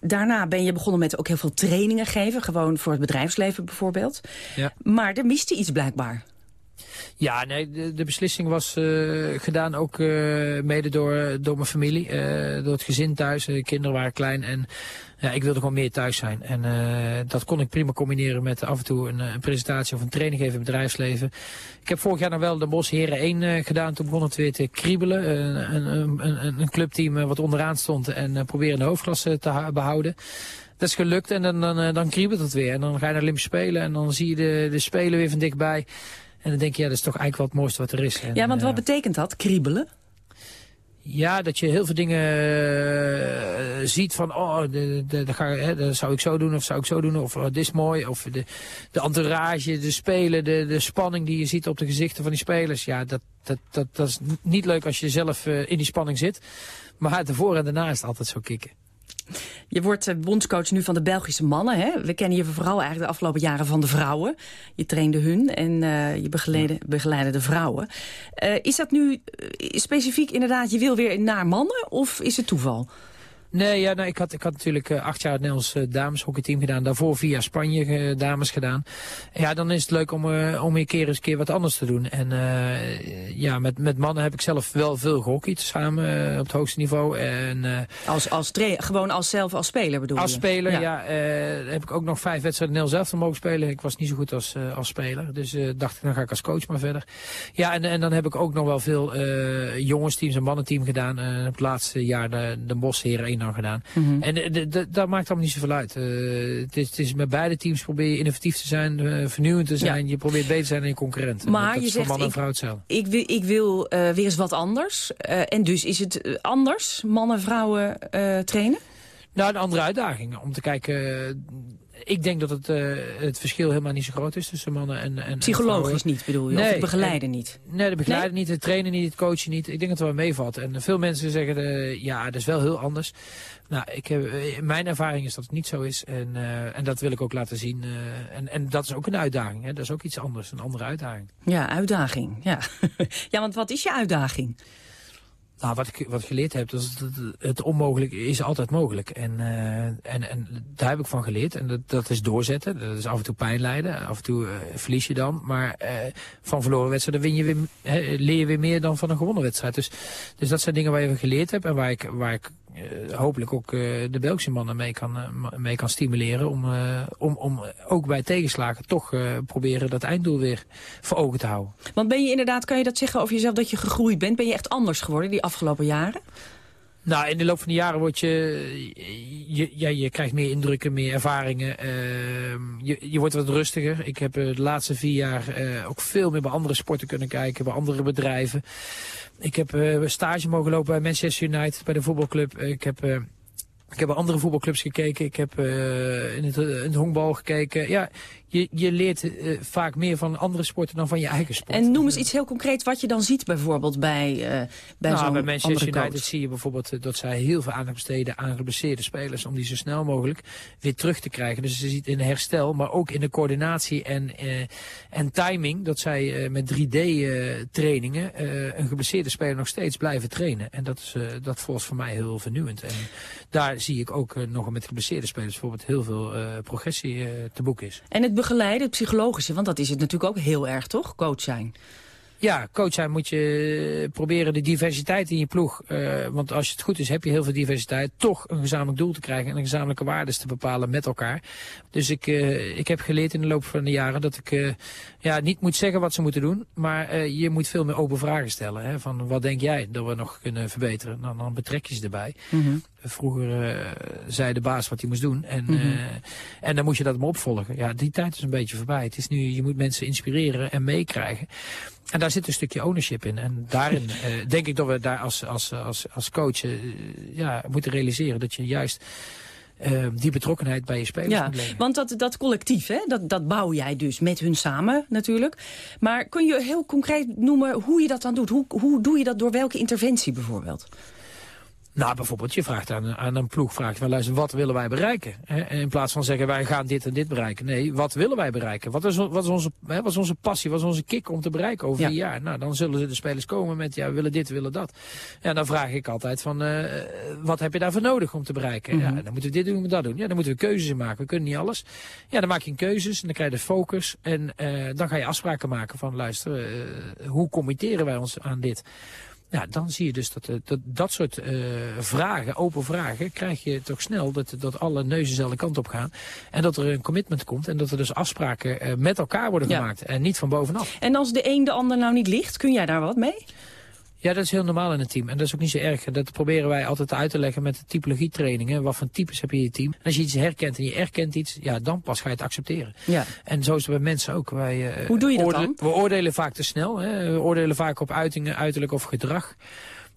daarna ben je begonnen met ook heel veel trainingen geven. Gewoon voor het bedrijfsleven bijvoorbeeld. Ja. Maar er miste iets blijkbaar. Ja, nee, de, de beslissing was eh, gedaan ook eh, mede door, door mijn familie, eh, door het gezin thuis. De kinderen waren klein en ja, ik wilde gewoon meer thuis zijn. En eh, dat kon ik prima combineren met af en toe een, eh, een presentatie of een training geven in het bedrijfsleven. Ik heb vorig jaar nog wel de Bos Heren 1 eh, gedaan. Toen begon het weer te kriebelen. Een, een, een, een clubteam wat onderaan stond en proberen de hoofdklasse te behouden. Dat is gelukt en dan, dan, dan kriebelt het weer. En dan ga je naar Olympische Spelen en dan zie je de, de Spelen weer van dichtbij. En dan denk je, ja, dat is toch eigenlijk wel het mooiste wat er is. En, ja, want wat betekent dat, kriebelen? Ja, dat je heel veel dingen eh, ziet van, oh, de, de, de, hè, dat zou ik zo doen of zou ik zo doen. Of oh, dit is mooi. Of de, de entourage, de spelen, de, de spanning die je ziet op de gezichten van die spelers. Ja, dat, dat, dat, dat is niet leuk als je zelf eh, in die spanning zit. Maar daarvoor en daarna is het altijd zo kicken. Je wordt eh, bondscoach nu van de Belgische mannen. Hè? We kennen je vooral eigenlijk de afgelopen jaren van de vrouwen. Je trainde hun en eh, je begeleidde, begeleidde de vrouwen. Eh, is dat nu specifiek inderdaad, je wil weer naar mannen of is het toeval? Nee, ja, nou, ik, had, ik had natuurlijk uh, acht jaar het Nederlands uh, dameshockeyteam gedaan. Daarvoor via Spanje uh, dames gedaan. Ja, dan is het leuk om, om een keer eens een keer wat anders te doen. En ja, met, met mannen heb ik zelf wel veel gehockeyd samen op het hoogste niveau. En, als, als gewoon als zelf als speler bedoel je? Als speler, ja. ja heb ik ook nog vijf wedstrijden Nederlands zelf mogen spelen. Ik was niet zo goed als, als speler. Dus dacht ik, dan ga ik als coach maar verder. Ja, en, en dan heb ik ook nog wel veel jongensteams en mannenteam gedaan. het laatste jaar de, de Bosheren 1 gedaan. Mm En dat maakt allemaal niet zoveel uit. Uh, het, is, het, is, met beide teams probeer je innovatief te zijn, uh, vernieuwend te zijn. Je probeert beter te zijn dan je concurrent. Maar dat je zegt, man en ik, vrouw hetzelfde. Ik wil, ik wil weer eens wat anders. en dus is het anders, mannen vrouwen trainen? Nou, een andere uitdaging. Om te kijken ik denk dat het, uh, het verschil helemaal niet zo groot is tussen mannen en, en Psychologisch niet bedoel je? Nee, of het begeleiden niet? Nee, de begeleiden niet, het trainen niet, het coachen niet. Ik denk dat het wel meevalt. En veel mensen zeggen, uh, ja, dat is wel heel anders. Nou, ik heb, eh, mijn ervaring is dat het niet zo is. En, uh, en dat wil ik ook laten zien. En, en dat is ook een uitdaging. Hè? Dat is ook iets anders, een andere uitdaging. Ja, uitdaging. Ja, ja want wat is je uitdaging? Nou, wat ik, wat geleerd heb, is het, het onmogelijk is altijd mogelijk. En, uh, en, en daar heb ik van geleerd. En dat, dat is doorzetten. Dat is af en toe pijn lijden. Af en toe uh, verlies je dan. Maar uh, van verloren wedstrijden win je weer, leer je weer meer dan van een gewonnen wedstrijd. Dus, dus dat zijn dingen waar je van geleerd hebt. En waar ik, waar ik hopelijk ook uh, de Belgische mannen mee kan, uh, mee kan stimuleren. Om, om, om ook bij tegenslagen toch proberen dat einddoel weer voor ogen te houden. Want ben je inderdaad, kan je dat zeggen over jezelf, dat je gegroeid bent? Ben je echt anders geworden die afgelopen jaren? Nou, in de loop van de jaren word je, je, je krijgt meer indrukken, meer ervaringen. Uh, je, je wordt wat rustiger. Ik heb de laatste vier jaar uh, ook veel meer bij andere sporten kunnen kijken, bij andere bedrijven. Ik heb uh, stage mogen lopen bij Manchester United, bij de voetbalclub. Ik heb... Ik heb andere voetbalclubs gekeken. Ik heb in, het, in het honkbal gekeken. Ja, je, je leert uh, vaak meer van andere sporten dan van je eigen sport. En noem eens iets heel concreet wat je dan ziet bijvoorbeeld bij, uh, bij nou, zo'n Bij Manchester United zie je bijvoorbeeld dat zij heel veel aandacht besteden aan geblesseerde spelers. Om die zo snel mogelijk weer terug te krijgen. Dus je ziet in herstel, maar ook in de coördinatie en, en timing. Dat zij met 3D trainingen een geblesseerde speler nog steeds blijven trainen. En dat, is, dat volgens voor mij heel vernieuwend. En daar zie ik ook nog met geblesseerde spelers bijvoorbeeld heel veel progressie te boeken is. En het begeleiden, psychologische, want dat is het natuurlijk ook heel erg, toch? Coach zijn. Ja, coach zijn moet je proberen de diversiteit in je ploeg. Uh, want als het goed is, heb je heel veel diversiteit. Toch een gezamenlijk doel te krijgen en een gezamenlijke waardes te bepalen met elkaar. Dus ik, uh, ik heb geleerd in de loop van de jaren dat ik ja, niet moet zeggen wat ze moeten doen. Maar je moet veel meer open vragen stellen. Hè, van wat denk jij dat we nog kunnen verbeteren? Dan, dan betrek je ze erbij. Mm -hmm. Vroeger zei de baas wat hij moest doen. En, mm -hmm. en dan moest je dat maar opvolgen. Ja, die tijd is een beetje voorbij. Het is nu, je moet mensen inspireren en meekrijgen. En daar zit een stukje ownership in. En daarin denk ik dat we daar als, als, als, als coach ja, moeten realiseren dat je juist uh, die betrokkenheid bij je spelers ja. Want dat, dat collectief, hè, dat, dat bouw jij dus met hun samen natuurlijk. Maar kun je heel concreet noemen hoe je dat dan doet? Hoe, hoe doe je dat door welke interventie bijvoorbeeld? Nou, bijvoorbeeld, je vraagt aan, aan een ploeg, vraagt van luister, wat willen wij bereiken? In plaats van zeggen, wij gaan dit en dit bereiken. Nee, wat willen wij bereiken? Wat is, wat is, onze, wat is onze passie, wat is onze kick om te bereiken over ja. vier jaar? Nou, dan zullen de spelers komen met, ja, we willen dit, we willen dat. Ja, dan vraag ik altijd van, uh, wat heb je daarvoor nodig om te bereiken? Mm -hmm. Ja, dan moeten we dit doen, we dat doen. Ja, dan moeten we keuzes in maken. We kunnen niet alles. Ja, dan maak je een keuzes en dan krijg je de focus. En uh, dan ga je afspraken maken van, luister, uh, hoe committeren wij ons aan dit? Ja, dan zie je dus dat dat, dat soort uh, vragen, open vragen, krijg je toch snel dat, dat alle neuzen dezelfde kant op gaan. En dat er een commitment komt en dat er dus afspraken uh, met elkaar worden gemaakt en niet van bovenaf. En als de een de ander nou niet ligt, kun jij daar wat mee? Ja, dat is heel normaal in een team. En dat is ook niet zo erg. Dat proberen wij altijd uit te leggen met de typologietrainingen. Wat voor types heb je in je team? En als je iets herkent en je erkent iets, ja, dan pas ga je het accepteren. Ja. En zo is het bij mensen ook. Wij, uh, Hoe doe je dat dan? We oordelen vaak te snel. Hè. We oordelen vaak op uitingen, uiterlijk of gedrag.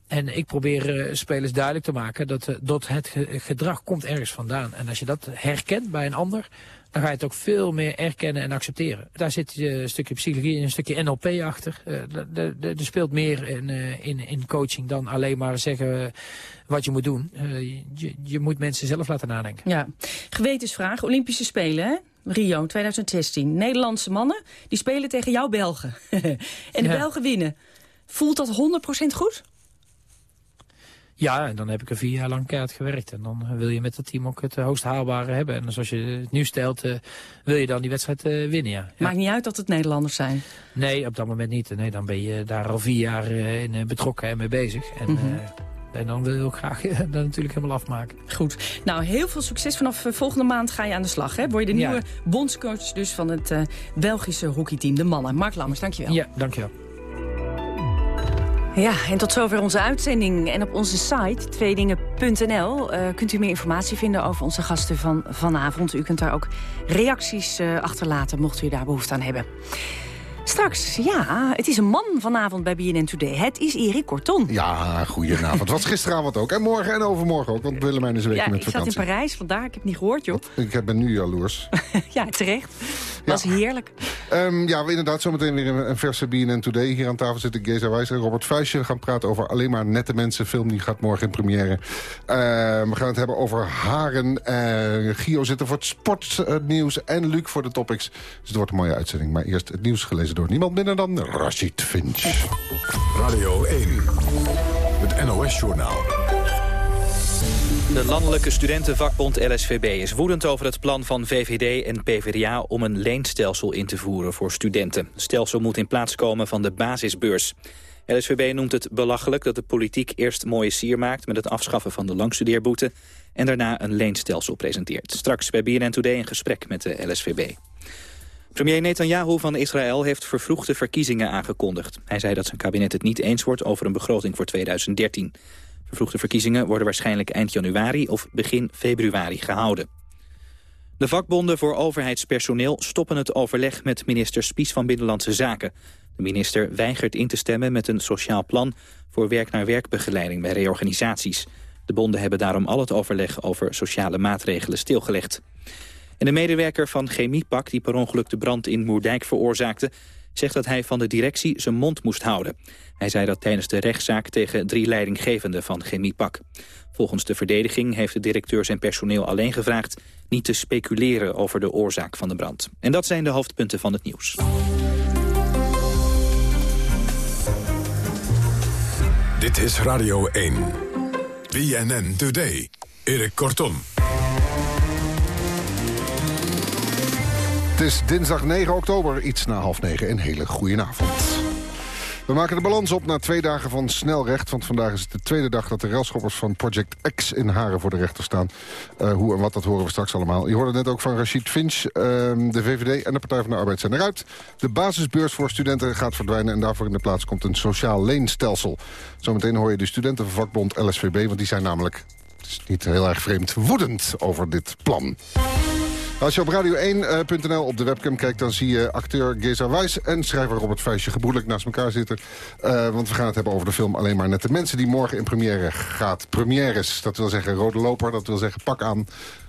En ik probeer uh, spelers duidelijk te maken dat, uh, dat het gedrag komt ergens vandaan. En als je dat herkent bij een ander, dan ga je het ook veel meer erkennen en accepteren. Daar zit uh, een stukje psychologie en een stukje NLP achter. Er speelt meer in, in, in coaching dan alleen maar zeggen wat je moet doen. Je, je, moet mensen zelf laten nadenken. Ja, gewetensvraag. Olympische Spelen, hè? Rio 2016. Nederlandse mannen, die spelen tegen jouw Belgen. en de ja. Belgen winnen. Voelt dat 100% goed? Ja, en dan heb ik er vier jaar lang keihard gewerkt. En dan wil je met het team ook het hoogst haalbare hebben. En zoals je het nu stelt, uh, wil je dan die wedstrijd uh, winnen, ja. Maakt niet uit dat het Nederlanders zijn? Nee, op dat moment niet. Nee, dan ben je daar al vier jaar uh, in betrokken en mee bezig. En, mm -hmm. En dan wil je ook graag dat natuurlijk helemaal afmaken. Goed. Nou, heel veel succes. Vanaf volgende maand ga je aan de slag. Hè? Word je de nieuwe ja. bondscoach dus van het Belgische hockeyteam, de mannen. Mark Lammers, dankjewel. Ja, dankjewel. Ja, en tot zover onze uitzending. En op onze site, tweedingen.nl, uh, kunt u meer informatie vinden over onze gasten van vanavond. U kunt daar ook reacties uh, achterlaten, mocht u daar behoefte aan hebben. Straks, ja, het is een man vanavond bij BNN Today. Het is Erik Korton. Ja, goedenavond. Was gisteravond ook. En morgen en overmorgen ook, want Willemijn is een week ja, met vakantie. ik zat in Parijs, vandaar. Ik heb het niet gehoord, joh. Ik ben nu jaloers. ja, terecht. Was heerlijk. Um, ja, we inderdaad zometeen weer een, een verse BNN Today. Hier aan tafel zitten Geza Wijs en Robert Vuijsje. We gaan praten over Alleen maar nette mensen. Film die gaat morgen in première. Uh, we gaan het hebben over Haren. Uh, Gio zit er voor het sportnieuws en Luc voor de topics. Dus het wordt een mooie uitzending. Maar eerst het nieuws gelezen door niemand minder dan Rashid Finch. Radio 1, het NOS-journaal. De landelijke studentenvakbond LSVB is woedend over het plan van VVD en PvdA om een leenstelsel in te voeren voor studenten. Het stelsel moet in plaats komen van de basisbeurs. LSVB noemt het belachelijk dat de politiek eerst mooie sier maakt met het afschaffen van de langstudeerboete en daarna een leenstelsel presenteert. Straks bij BNN Today een gesprek met de LSVB. Premier Netanyahu van Israël heeft vervroegde verkiezingen aangekondigd. Hij zei dat zijn kabinet het niet eens wordt over een begroting voor 2013. Vervroegde verkiezingen worden waarschijnlijk eind januari of begin februari gehouden. De vakbonden voor overheidspersoneel stoppen het overleg met minister Spies van Binnenlandse Zaken. De minister weigert in te stemmen met een sociaal plan voor werk-naar-werkbegeleiding bij reorganisaties. De bonden hebben daarom al het overleg over sociale maatregelen stilgelegd. En de medewerker van Chemiepak, die per ongeluk de brand in Moerdijk veroorzaakte... zegt dat hij van de directie zijn mond moest houden. Hij zei dat tijdens de rechtszaak tegen drie leidinggevenden van Chemiepak. Volgens de verdediging heeft de directeur zijn personeel alleen gevraagd... niet te speculeren over de oorzaak van de brand. En dat zijn de hoofdpunten van het nieuws. Dit is Radio 1. BNN Today. Erik Kortom. Het is dinsdag 9 oktober, iets na half negen. Een hele goede avond. We maken de balans op na twee dagen van snelrecht. Want vandaag is het de tweede dag dat de railschoppers van Project X in Haren voor de rechter staan. Uh, hoe en wat, dat horen we straks allemaal. Je hoorde net ook van Rachid Finch. Uh, de VVD en de Partij van de Arbeid zijn eruit. De basisbeurs voor studenten gaat verdwijnen. En daarvoor in de plaats komt een sociaal leenstelsel. Zometeen hoor je de studenten van vakbond LSVB. Want die zijn namelijk, het is niet heel erg vreemd, woedend over dit plan. Als je op radio1.nl op de webcam kijkt... dan zie je acteur Geza Wijs en schrijver Robert Vuijsje gebroedelijk naast elkaar zitten. Uh, want we gaan het hebben over de film Alleen maar nette mensen... die morgen in première gaat. Premières, dat wil zeggen rode loper, dat wil zeggen pak aan.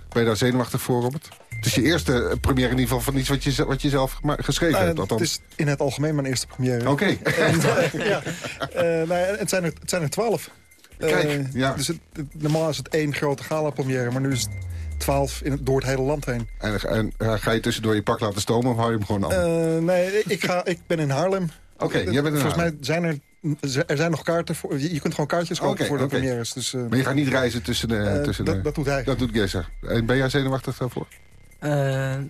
Ben je daar zenuwachtig voor, Robert? Het is je eerste première in ieder geval van iets wat je, wat je zelf geschreven nou, hebt. Althans. Het is in het algemeen mijn eerste première. Oké. Okay. ja, uh, nou, het, zijn er, het zijn er twaalf. Kijk, uh, ja. Dus het, normaal is het één grote gala-première, maar nu is het 12 in het, door het hele land heen. En, en uh, ga je tussendoor je pak laten stomen of hou je hem gewoon aan? Uh, nee, ik, ga, ik ben in Haarlem. Oké, okay, jij bent in Volgens mij zijn er, er zijn nog kaarten voor. Je, kunt gewoon kaartjes kopen okay, voor de okay. premières. Dus, uh, maar je gaat niet reizen tussen de... tussen dat, de, dat doet hij. Dat doet Gessa. En ben jij zenuwachtig daarvoor?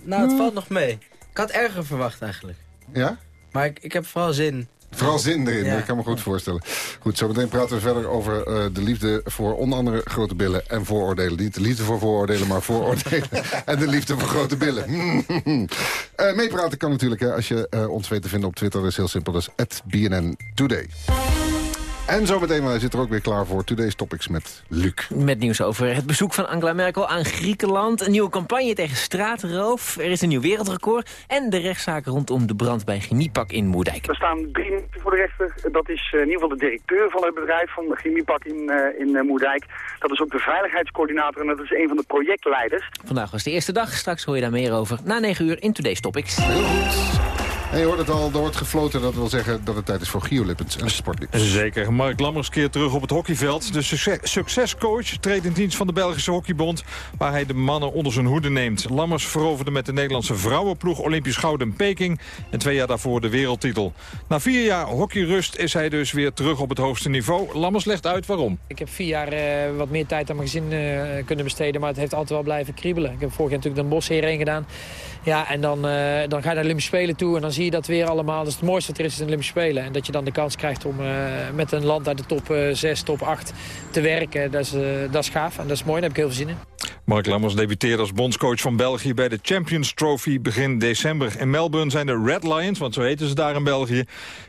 nou, het valt nog mee. Ik had erger verwacht eigenlijk. Ja? Maar ik, ik heb vooral zin. Vooral zin erin, ja. ik kan me goed voorstellen. Goed, zometeen praten we verder over uh, de liefde voor onder andere grote billen en vooroordelen. Niet de liefde voor vooroordelen, maar vooroordelen. en de liefde voor grote billen. uh, meepraten kan natuurlijk, hè, als je uh, ons weet te vinden op Twitter. Dat is heel simpel, dat is BNN Today. En zometeen, maar hij zit er ook weer klaar voor Today's Topics met Luc. Met nieuws over het bezoek van Angela Merkel aan Griekenland. Een nieuwe campagne tegen straatroof. Er is een nieuw wereldrecord. En de rechtszaak rondom de brand bij Chemiepak in Moerdijk. Er staan drie mensen voor de rechter. Dat is in ieder geval de directeur van het bedrijf van Chemiepak in, uh, in uh, Moerdijk. Dat is ook de veiligheidscoördinator en dat is een van de projectleiders. Vandaag was de eerste dag. Straks hoor je daar meer over na 9 uur in Today's Topics. Heel goed. En je hoort het al, er wordt gefloten. Dat wil zeggen dat het tijd is voor Gio Lippens en Sportnieuws. Zeker. Mark Lammers keert terug op het hockeyveld. De succes succescoach treedt in dienst van de Belgische Hockeybond... waar hij de mannen onder zijn hoede neemt. Lammers veroverde met de Nederlandse vrouwenploeg Olympisch goud in Peking... en twee jaar daarvoor de wereldtitel. Na vier jaar hockeyrust is hij dus weer terug op het hoogste niveau. Lammers legt uit waarom. Ik heb vier jaar eh, wat meer tijd aan mijn gezin eh, kunnen besteden... maar het heeft altijd wel blijven kriebelen. Ik heb vorig jaar natuurlijk de Bos hierheen gedaan. Ja, en dan, eh, dan ga je naar de Olympische Spelen toe en dan zie je dat weer allemaal. Is het mooiste wat er is in de Olympische Spelen. En dat je dan de kans krijgt om met een land uit de top 6, top 8 te werken. Dat is, dat is gaaf en dat is mooi. Daar heb ik heel veel zin in. Mark Lammers debuteerde als bondscoach van België bij de Champions Trophy begin december. In Melbourne zijn de Red Lions, want zo heten ze daar in België,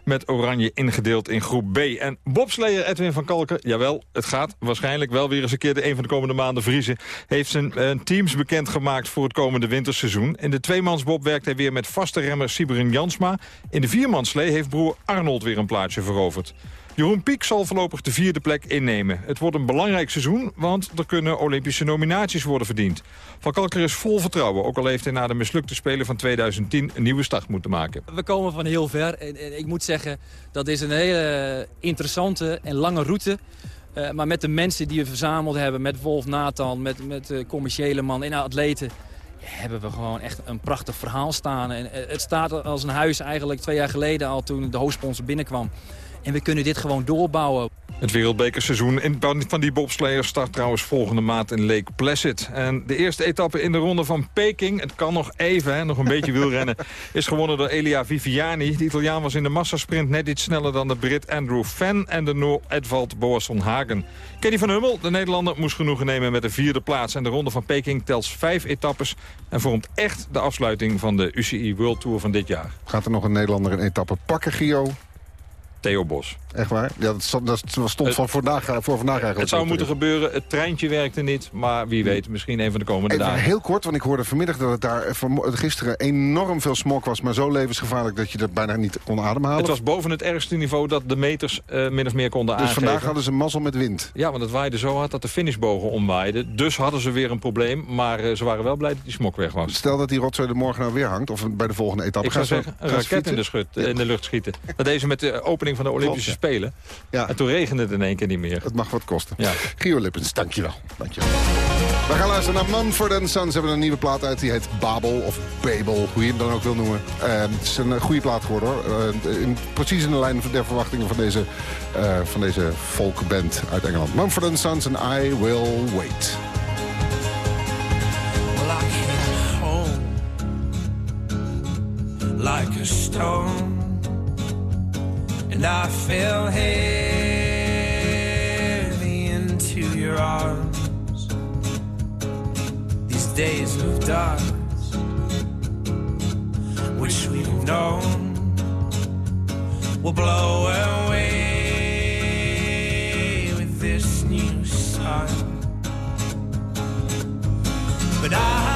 met oranje ingedeeld in groep B. En bobsleer Edwin van Kalken, jawel, het gaat waarschijnlijk wel weer eens een keer de een van de komende maanden vriezen, heeft zijn uh, teams bekendgemaakt voor het komende winterseizoen. In de tweemansbob werkt hij weer met vaste remmer Sibrin Jansma. In de viermanslee heeft broer Arnold weer een plaatsje veroverd. Jeroen Piek zal voorlopig de vierde plek innemen. Het wordt een belangrijk seizoen, want er kunnen Olympische nominaties worden verdiend. Van Kalker is vol vertrouwen, ook al heeft hij na de mislukte Spelen van 2010 een nieuwe start moeten maken. We komen van heel ver en ik moet zeggen, dat is een hele interessante en lange route. Uh, maar met de mensen die we verzameld hebben, met Wolf Nathan, met, met de commerciële man en atleten hebben we gewoon echt een prachtig verhaal staan. En eh, het staat als een huis eigenlijk twee jaar geleden al toen de hoofdsponsor binnenkwam. En we kunnen dit gewoon doorbouwen. Het wereldbekerseizoen van die bobsleiers start trouwens volgende maand in Lake Placid. En de eerste etappe in de ronde van Peking, het kan nog even, hè, nog een beetje wielrennen, is gewonnen door Elia Viviani. De Italiaan was in de massasprint net iets sneller dan de Brit Andrew Fenn en de Noor Edvald Boasson Hagen. Kenny van Hummel, de Nederlander, moest genoegen nemen met de vierde plaats. En de ronde van Peking telt vijf etappes en vormt echt de afsluiting van de UCI World Tour van dit jaar. Gaat er nog een Nederlander een etappe pakken, Gio? Theo Bos. Echt waar? Ja, dat stond, dat stond van vandaag, voor vandaag eigenlijk. Het zou moeten gebeuren. Het treintje werkte niet. Maar wie weet, misschien een van de komende Even dagen. Heel kort, want ik hoorde vanmiddag dat het daar gisteren enorm veel smog was. Maar zo levensgevaarlijk dat je dat bijna niet kon ademhalen. Het was boven het ergste niveau dat de meters uh, min of meer konden dus aangeven. Dus vandaag hadden ze mazzel met wind? Ja, want het waaide zo hard dat de finishbogen omwaaiden. Dus hadden ze weer een probleem. Maar uh, ze waren wel blij dat die smog weg was. Stel dat die rotzooi er morgen nou weer hangt. Of bij de volgende etappe. Ik zou zeggen, een raket in de, schut, ja. in de lucht schieten. Dat deze met de opening van de Olympische ja. Spelen. Ja. En toen regende het in één keer niet meer. Het mag wat kosten. Ja. Gio Lippens, dankjewel. dankjewel. We gaan luisteren naar Mumford Sons. Ze hebben een nieuwe plaat uit. Die heet Babel of Babel, hoe je hem dan ook wil noemen. Uh, het is een goede plaat geworden hoor. Uh, in, precies in de lijn der verwachtingen van deze, uh, van deze folkband uit Engeland. Mumford Sons en I Will Wait. Well, I came home like a stone And I fell heavy into your arms. These days of darkness, which we've known, will blow away with this new sun. But I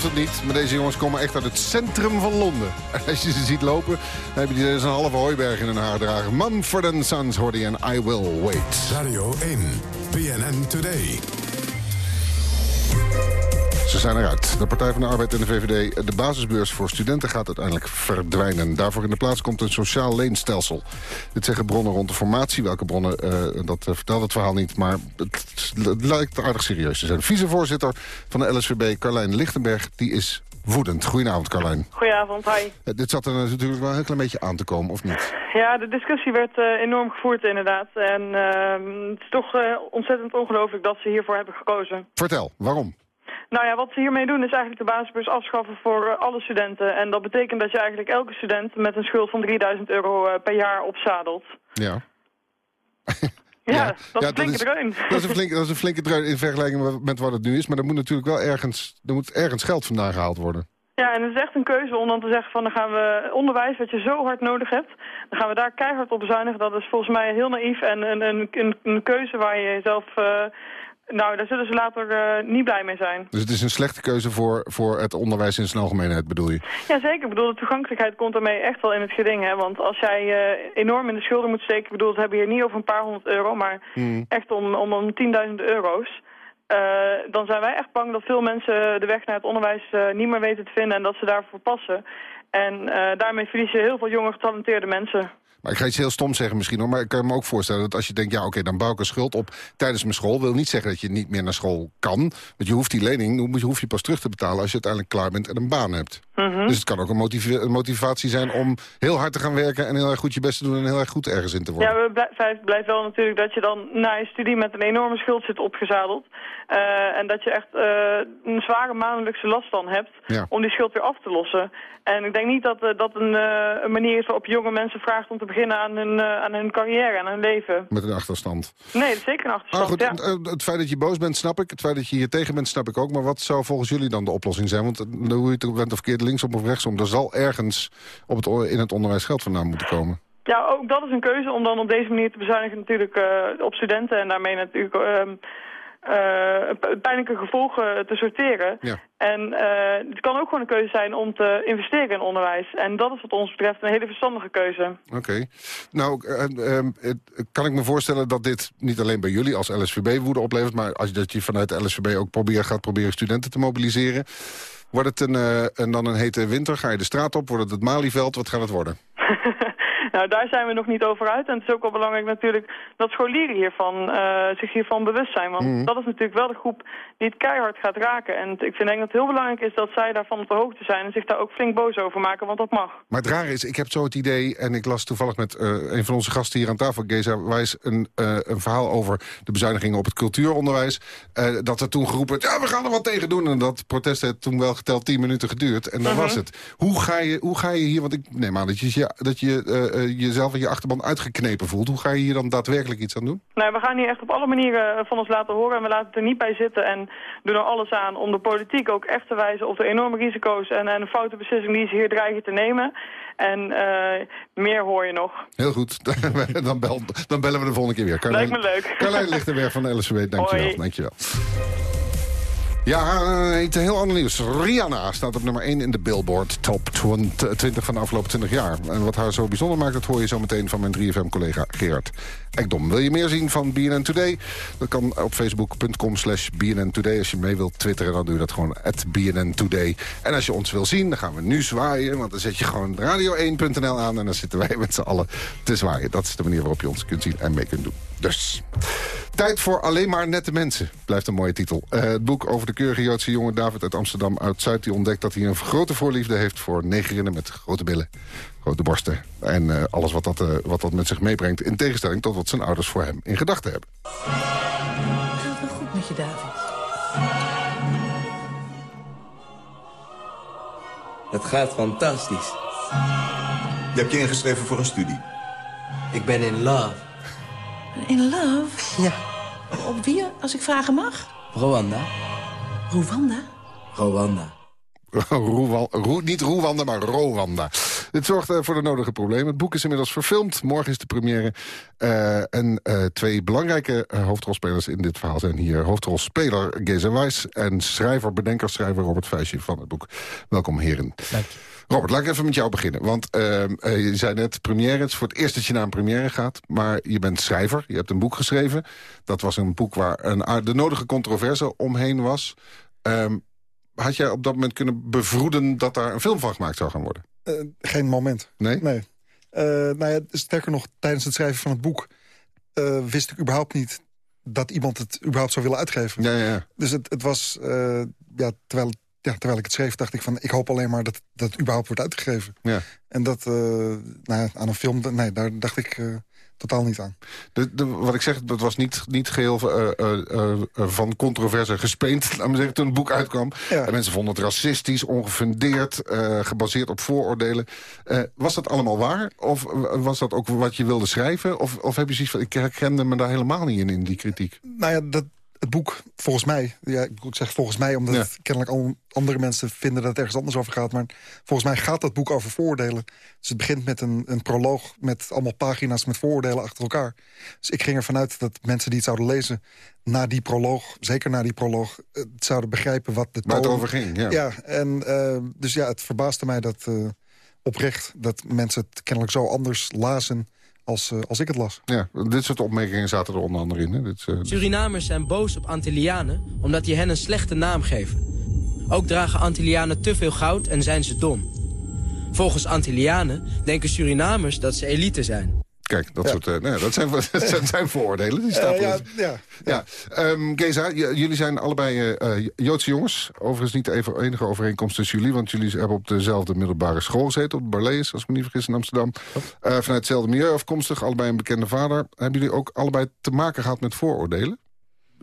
gelooft het niet, maar deze jongens komen echt uit het centrum van Londen. En als je ze ziet lopen, dan hebben die dus een halve hooiberg in hun haar dragen. Mumford Sons hoorde je en I Will Wait. Radio 1, BNN Today. Ze zijn eruit. De Partij van de Arbeid en de VVD. De basisbeurs voor studenten gaat uiteindelijk verdwijnen. Daarvoor in de plaats komt een sociaal leenstelsel. Dit zeggen bronnen rond de formatie. Welke bronnen, eh, dat uh, vertelt het verhaal niet. Maar het, het lijkt aardig serieus te zijn. Vicevoorzitter van de LSVB, Carlijn Lichtenberg, die is woedend. Goedenavond, Carlijn. Goedenavond, hi. Uh, dit zat er natuurlijk wel een heel klein beetje aan te komen, of niet? Ja, de discussie werd uh, enorm gevoerd inderdaad. En uh, het is toch uh, ontzettend ongelooflijk dat ze hiervoor hebben gekozen. Vertel, waarom? Nou ja, wat ze hiermee doen is eigenlijk de basisbeurs afschaffen voor alle studenten. En dat betekent dat je eigenlijk elke student met een schuld van 3000 euro per jaar opzadelt. Ja. Ja, ja, dat is een flinke dreun. Dat is een flinke, dat is een flinke dreun in vergelijking met wat het nu is. Maar er moet natuurlijk wel ergens, er moet ergens geld vandaan gehaald worden. Ja, en het is echt een keuze om dan te zeggen van dan gaan we onderwijs wat je zo hard nodig hebt, dan gaan we daar keihard op bezuinigen. Dat is volgens mij heel naïef en een, een, een, een keuze waar je jezelf... Uh, nou, daar zullen ze later uh, niet blij mee zijn. Dus het is een slechte keuze voor, voor het onderwijs in zijn algemeenheid, bedoel je? Ja, zeker. Ik bedoel, de toegankelijkheid komt daarmee echt wel in het geding. Hè? Want als jij uh, enorm in de schulden moet steken... Ik bedoel, het hebben hier niet over een paar honderd euro... maar hmm. echt om, om, om 10.000 euro's. Uh, dan zijn wij echt bang dat veel mensen de weg naar het onderwijs niet meer weten te vinden... en dat ze daarvoor passen. En daarmee verliezen heel veel jonge getalenteerde mensen. Maar ik ga iets heel stom zeggen misschien hoor. Maar ik kan me ook voorstellen dat als je denkt... ja oké, dan bouw ik een schuld op tijdens mijn school. wil niet zeggen dat je niet meer naar school kan. Want je hoeft die lening hoef je pas terug te betalen... als je uiteindelijk klaar bent en een baan hebt. Mhm. Mm -hmm. Dus het kan ook een, motiv een, motivatie zijn om heel hard te gaan werken... en heel erg goed je best te doen en heel erg goed ergens in te worden. Ja, we blijft wel natuurlijk dat je dan na je studie met een enorme schuld zit opgezadeld. Uh, en dat je echt uh, een zware maandelijkse last dan hebt ja. om die schuld weer af te lossen. En ik denk niet dat uh, dat een, een manier is waarop jonge mensen vraagt om te beginnen aan hun, aan hun carrière en hun leven. Met een achterstand. Nee, dat is zeker een achterstand, ah, goed, ja. Het feit dat je boos bent, snap ik. Het feit dat je hier tegen bent, snap ik ook. Maar wat zou volgens jullie dan de oplossing zijn? Want hoe je het bent of verkeerd, linksom of rechtsom... er zal ergens op het, in het onderwijs geld vandaan moeten komen. Ja, ook dat is een keuze om dan op deze manier te bezuinigen natuurlijk uh, op studenten en daarmee natuurlijk uh, uh, pijnlijke gevolgen te sorteren. Ja. En het kan ook gewoon een keuze zijn om te investeren in onderwijs. En dat is wat ons betreft een hele verstandige keuze. Oké. Okay. Nou, uh, kan ik me voorstellen dat dit niet alleen bij jullie als LSVB woede oplevert... maar als je, dat je vanuit de LSVB ook probeert, gaat proberen studenten te mobiliseren... Wordt het een, uh, een, dan een hete winter? Ga je de straat op? Wordt het het Malieveld? Wat gaat het worden? nou, daar zijn we nog niet over uit. En het is ook wel belangrijk natuurlijk dat scholieren hiervan, uh, zich hiervan bewust zijn. Want Mhm. mm. dat is natuurlijk wel de groep die het keihard gaat raken. En ik vind denk dat het heel belangrijk is dat zij daarvan op de hoogte zijn... en zich daar ook flink boos over maken, want dat mag. Maar het rare is, ik heb zo het idee... en ik las toevallig met uh, een van onze gasten hier aan tafel... Geza Wijs, een, uh, een verhaal over de bezuinigingen op het cultuuronderwijs. dat er toen geroepen werd, ja, we gaan er wat tegen doen. En dat protest heeft toen wel geteld 10 minuten geduurd. En dan Mhm. was het. Hoe ga, je, hoe ga je hier, want ik neem aan dat je, dat je uh, jezelf en je achterban uitgeknepen voelt. Hoe ga je hier dan daadwerkelijk iets aan doen? Nou, we gaan hier echt op alle manieren van ons laten horen. En we laten het er niet bij zitten en doen er alles aan om de politiek ook echt te wijzen op de enorme risico's en, en de foute beslissingen die ze hier dreigen te nemen. En uh, meer hoor je nog. Heel goed. dan, bel, dan bellen we de volgende keer weer. Carlijn, Lijkt me leuk. Carlijn Lichtenberg van de LSW, dankjewel. dankjewel. Ja, uh, iets heel ander nieuws. Rihanna staat op nummer 1 in de Billboard Top 20 van de afgelopen 20 jaar. En wat haar zo bijzonder maakt, dat hoor je zo meteen van mijn 3FM-collega Gerard Ekdom. Wil je meer zien van BNN Today? Dat kan op facebook.com slash BNN Today. Als je mee wilt twitteren, dan doe je dat gewoon at BNN Today. En als je ons wil zien, dan gaan we nu zwaaien. Want dan zet je gewoon radio1.nl aan en dan zitten wij met z'n allen te zwaaien. Dat is de manier waarop je ons kunt zien en mee kunt doen. Dus... Tijd voor alleen maar nette mensen. Blijft een mooie titel. Uh, het boek over de keurige Joodse jongen David uit Amsterdam uit-Zuid... die ontdekt dat hij een grote voorliefde heeft voor negerinnen met grote billen. Grote borsten. En uh, alles wat dat, uh, wat dat met zich meebrengt. In tegenstelling tot wat zijn ouders voor hem in gedachten hebben. Gaat het wel goed met je, David? Het gaat fantastisch. Je hebt je ingeschreven voor een studie. Ik ben in love. In love? Ja. Op wie, als ik vragen mag? Rwanda. Rwanda? Rwanda. Niet Rwanda, maar Rwanda. Dit zorgt uh, voor de nodige problemen. Het boek is inmiddels verfilmd. Morgen is de première. Uh, en uh, twee belangrijke hoofdrolspelers in dit verhaal zijn hier. Hoofdrolspeler Geza Weiss en schrijver, bedenker, schrijver Robert Vuijsje van het boek. Welkom heren. Dank je. Robert, laat ik even met jou beginnen. Want je zei net, première, het is voor het eerst dat je naar een première gaat. Maar je bent schrijver, je hebt een boek geschreven. Dat was een boek waar een, de nodige controverse omheen was. Um, had jij op dat moment kunnen bevroeden dat daar een film van gemaakt zou gaan worden? Uh, geen moment. Nee? Nee. Uh, nou ja, sterker nog, tijdens het schrijven van het boek... Uh, wist ik überhaupt niet dat iemand het überhaupt zou willen uitgeven. Ja, ja, ja. Dus het, het was, ja, terwijl, ja, terwijl ik het schreef, dacht ik van... ik hoop alleen maar dat, dat het überhaupt wordt uitgegeven. Ja. En dat, nou ja, aan een film, nee, daar dacht ik totaal niet aan. De, de, wat ik zeg, dat was niet, niet geheel uh, uh, uh, van controverse gespeend, laat me zeggen, toen het boek uitkwam. Ja. En mensen vonden het racistisch, ongefundeerd, gebaseerd op vooroordelen. was dat allemaal waar? Of was dat ook wat je wilde schrijven? Of, of heb je zoiets van, ik herkende me daar helemaal niet in, in die kritiek? Nou ja, dat, het boek, volgens mij... Ja, ik zeg volgens mij, omdat Ja. kennelijk al andere mensen vinden dat het ergens anders over gaat. Maar volgens mij gaat dat boek over vooroordelen. Dus het begint met een, een proloog met allemaal pagina's met vooroordelen achter elkaar. Dus ik ging ervan uit dat mensen die het zouden lezen... na die proloog, zeker na die proloog, het zouden begrijpen wat de Waar het toon- over ging, ja. Ja, en eh, dus ja, het verbaasde mij dat eh, oprecht... dat mensen het kennelijk zo anders lazen als, eh, als ik het las. Ja, dit soort opmerkingen zaten er onder andere in. Hè? Dit, eh, Surinamers zijn boos op Antillianen omdat die hen een slechte naam geven. Ook dragen Antillianen te veel goud en zijn ze dom. Volgens Antillianen denken Surinamers dat ze elite zijn. Kijk, dat, soort, eh, nou dat, zijn, dat zijn, vooroordelen. Die Eh, stapelen. ja, ja, Ja, ehm, Geza, jullie zijn allebei eh, Joodse jongens. Overigens niet de even- enige overeenkomst tussen jullie... want jullie hebben op dezelfde middelbare school gezeten... op de Barlees, als ik me niet vergis, in Amsterdam. Eh, vanuit hetzelfde milieu afkomstig, allebei een bekende vader. Hebben jullie ook allebei te maken gehad met vooroordelen?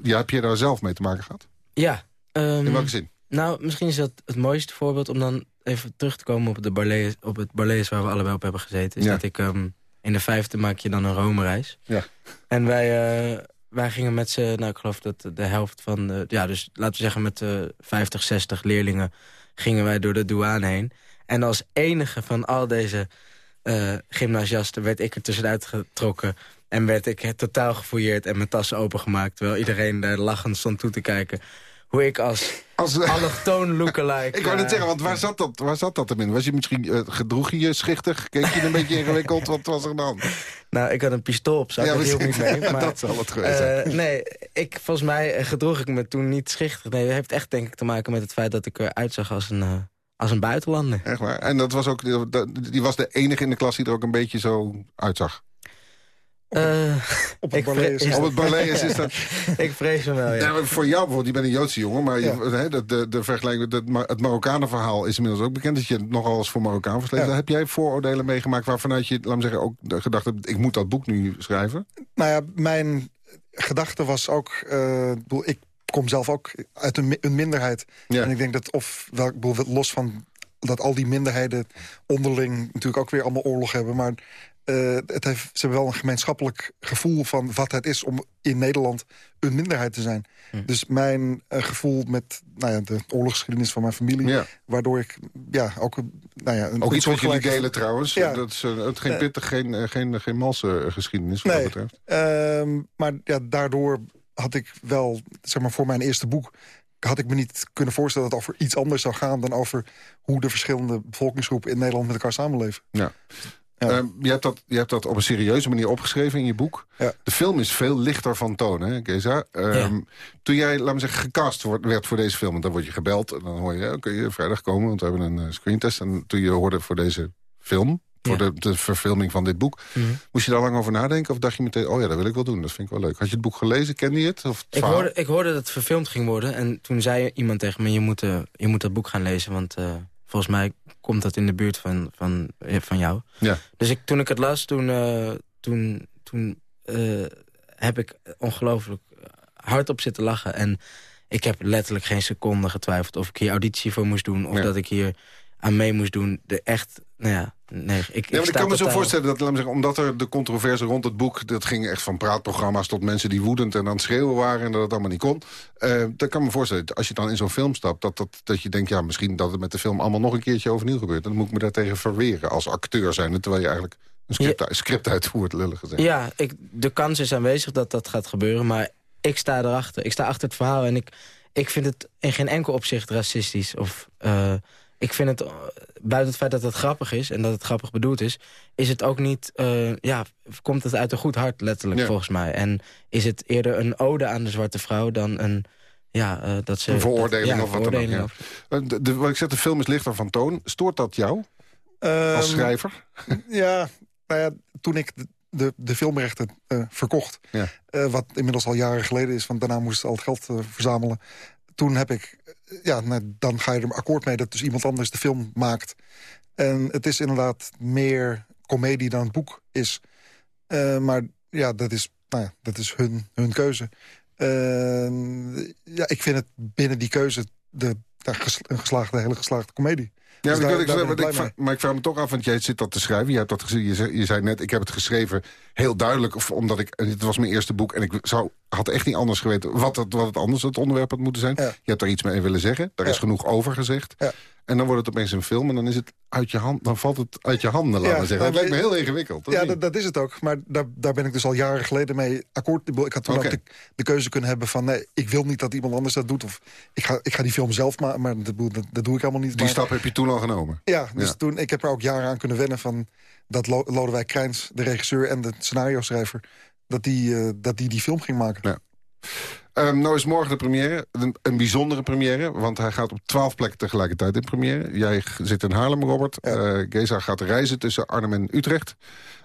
Ja, heb je daar zelf mee te maken gehad? Ja. ehm, In welke zin? Nou, misschien is dat het mooiste voorbeeld om dan even terug te komen op, de Barlees, op het Barlees waar we allebei op hebben gezeten. Is Ja. dat ik ehm, in de vijfde maak je dan een Rome-reis. Ja. En wij, eh, wij gingen met z'n, nou ik geloof dat de helft van, de, ja dus laten we zeggen met uh, 50, 60 leerlingen gingen wij door de douane heen. En als enige van al deze eh gymnasiasten werd ik er tussenuit getrokken. En werd ik totaal gefouilleerd en mijn tassen opengemaakt. Terwijl iedereen daar lachend stond toe te kijken. Hoe ik als, als allochtoon lookalike... Ik wou net eh, zeggen, want waar zat dat, waar zat dat hem in? Was je misschien, eh, gedroeg je je schichtig? Keek je een beetje ingewikkeld? Wat was er dan? Nou, ik had een pistool op zak, Ja, dat hielp niet mee. Maar, Dat zal het geweest zijn. nee, ik, volgens mij gedroeg ik me toen niet schichtig. Nee, dat heeft echt denk ik te maken met het feit dat ik eruit zag als een, als een buitenlander. Echt waar? En dat was ook, die was de enige in de klas die er ook een beetje zo uitzag. Eh, Op het Barlees. vrees- Op het Barlees is dat... ik vrees hem wel, ja. Ja, maar voor jou bijvoorbeeld, je bent een Joodse jongen... maar je, de, de, de vergelijking, de, het Marokkanenverhaal is inmiddels ook bekend... dat je nogal eens voor Marokkaan versleten. Ja. Heb jij vooroordelen meegemaakt waarvanuit je, laat me zeggen... ook de gedachte hebt, ik moet dat boek nu schrijven? Nou ja, mijn gedachte was ook... eh, ik bedoel, ik kom zelf ook uit een, een minderheid. Ja. En ik denk dat of, wel, ik bedoel, los van dat al die minderheden onderling natuurlijk ook weer allemaal oorlog hebben. Maar eh, het heeft, ze hebben wel een gemeenschappelijk gevoel van wat het is om in Nederland een minderheid te zijn. Hm. Dus mijn eh, gevoel met nou ja, de oorlogsgeschiedenis van mijn familie, Ja. waardoor ik ja, ook, nou ja, een Ook iets wat jullie delen trouwens. Ja. Dat is eh, het geen pittig, geen, geen, geen malse geschiedenis wat Nee, dat betreft. ehm, maar ja, daardoor had ik wel, zeg maar, voor mijn eerste boek... had ik me niet kunnen voorstellen dat het over iets anders zou gaan... dan over hoe de verschillende bevolkingsgroepen in Nederland met elkaar samenleven. Ja. Ehm, je, hebt dat, je hebt dat op een serieuze manier opgeschreven in je boek. De film is veel lichter van toon, hè, Geza? Ehm, Toen jij, laat me zeggen, gecast wordt, werd voor deze film... dan word je gebeld en dan hoor je... oké, je vrijdag komen, want we hebben een uh, screentest. En toen je hoorde voor deze film, voor de, de verfilming van dit boek... Mhm. moest je daar lang over nadenken? Of dacht je meteen, oh ja, dat wil ik wel doen, dat vind ik wel leuk. Had je het boek gelezen, kende je het? Of het Ik hoorde, ik hoorde dat het verfilmd ging worden. En toen zei iemand tegen me, je moet, eh, je moet dat boek gaan lezen. Want eh, volgens mij komt dat in de buurt van, van, eh, van jou. Ja. Dus ik, toen ik het las, toen, eh, toen, toen eh, heb ik ongelooflijk hard op zitten lachen. En ik heb letterlijk geen seconde getwijfeld of ik hier auditie voor moest doen. Of Ja. dat ik hier aan mee moest doen. De echt, ja, nee. Ik, ik, Ja, maar ik kan me zo voorstellen dat, laat me zeggen, omdat er de controverse rond het boek... dat ging echt van praatprogramma's tot mensen die woedend en aan het schreeuwen waren... en dat het allemaal niet kon. Eh dan kan me voorstellen, als je dan in zo'n film stapt... Dat, dat, dat je denkt, ja, misschien dat het met de film allemaal nog een keertje overnieuw gebeurt. Dan moet ik me daartegen verweren als acteur zijn. Terwijl je eigenlijk een script, een script uitvoert, lullig gezegd. Ja, ik, de kans is aanwezig dat dat gaat gebeuren. Maar ik sta erachter. Ik sta achter het verhaal. En ik, ik vind het in geen enkel opzicht racistisch. Of, eh, ik vind het, eh, buiten het feit dat het grappig is... en dat het grappig bedoeld is... is het ook niet... eh, ja, komt het uit een goed hart, letterlijk, Ja. volgens mij. En is het eerder een ode aan de zwarte vrouw dan een... Ja, eh, dat ze, Een veroordeling dat- ja, of wat dan ook. Ja. De, de- wat ik zeg, de film is lichter van toon. Stoort dat jou als Ehm, schrijver? Ja, nou ja, toen ik de, de, de filmrechten eh, verkocht... Ja. eh, wat inmiddels al jaren geleden is... want daarna moest al het geld verzamelen... toen heb ik... ja, nou, dan ga je er akkoord mee dat dus iemand anders de film maakt. En het is inderdaad meer komedie dan het boek is. Eh, maar ja, dat is, nou ja, dat is hun, hun keuze. Eh, ja, ik vind het binnen die keuze de, een geslaagde, hele geslaagde komedie. Ja, Dus maar, daar- ik, daar ik maar ik vraag me toch af, want jij zit dat te schrijven. Je, hebt dat gezien, je, zei, je zei net, ik heb het geschreven heel duidelijk. Of omdat ik, het was mijn eerste boek en ik zou, had echt niet anders geweten wat het, wat het anders het onderwerp had moeten zijn. Je hebt daar iets mee willen zeggen. Daar is genoeg over gezegd. En dan wordt het opeens een film en dan, is het uit je hand, dan valt het uit je handen, laten we zeggen. Dat nou, lijkt me heel ingewikkeld. Ja, dat, dat is het ook. Maar daar, daar ben ik dus al jaren geleden mee akkoord. Ik had toen ook de, de keuze kunnen hebben van... nee, ik wil niet dat iemand anders dat doet. Of ik ga, ik ga die film zelf maken, maar dat, dat, dat doe ik helemaal niet. Die maar, stap heb je toen al genomen. Ja, dus Ja. toen, ik heb er ook jaren aan kunnen wennen van... dat Lo- Lodewijk Krijns, de regisseur en de scenario-schrijver... dat die, eh, dat die die film ging maken. Ja. Ehm, nou is morgen de première, een, een bijzondere première... want hij gaat op twaalf plekken tegelijkertijd in première. Jij zit in Haarlem, Robert. Eh Geza gaat reizen tussen Arnhem en Utrecht.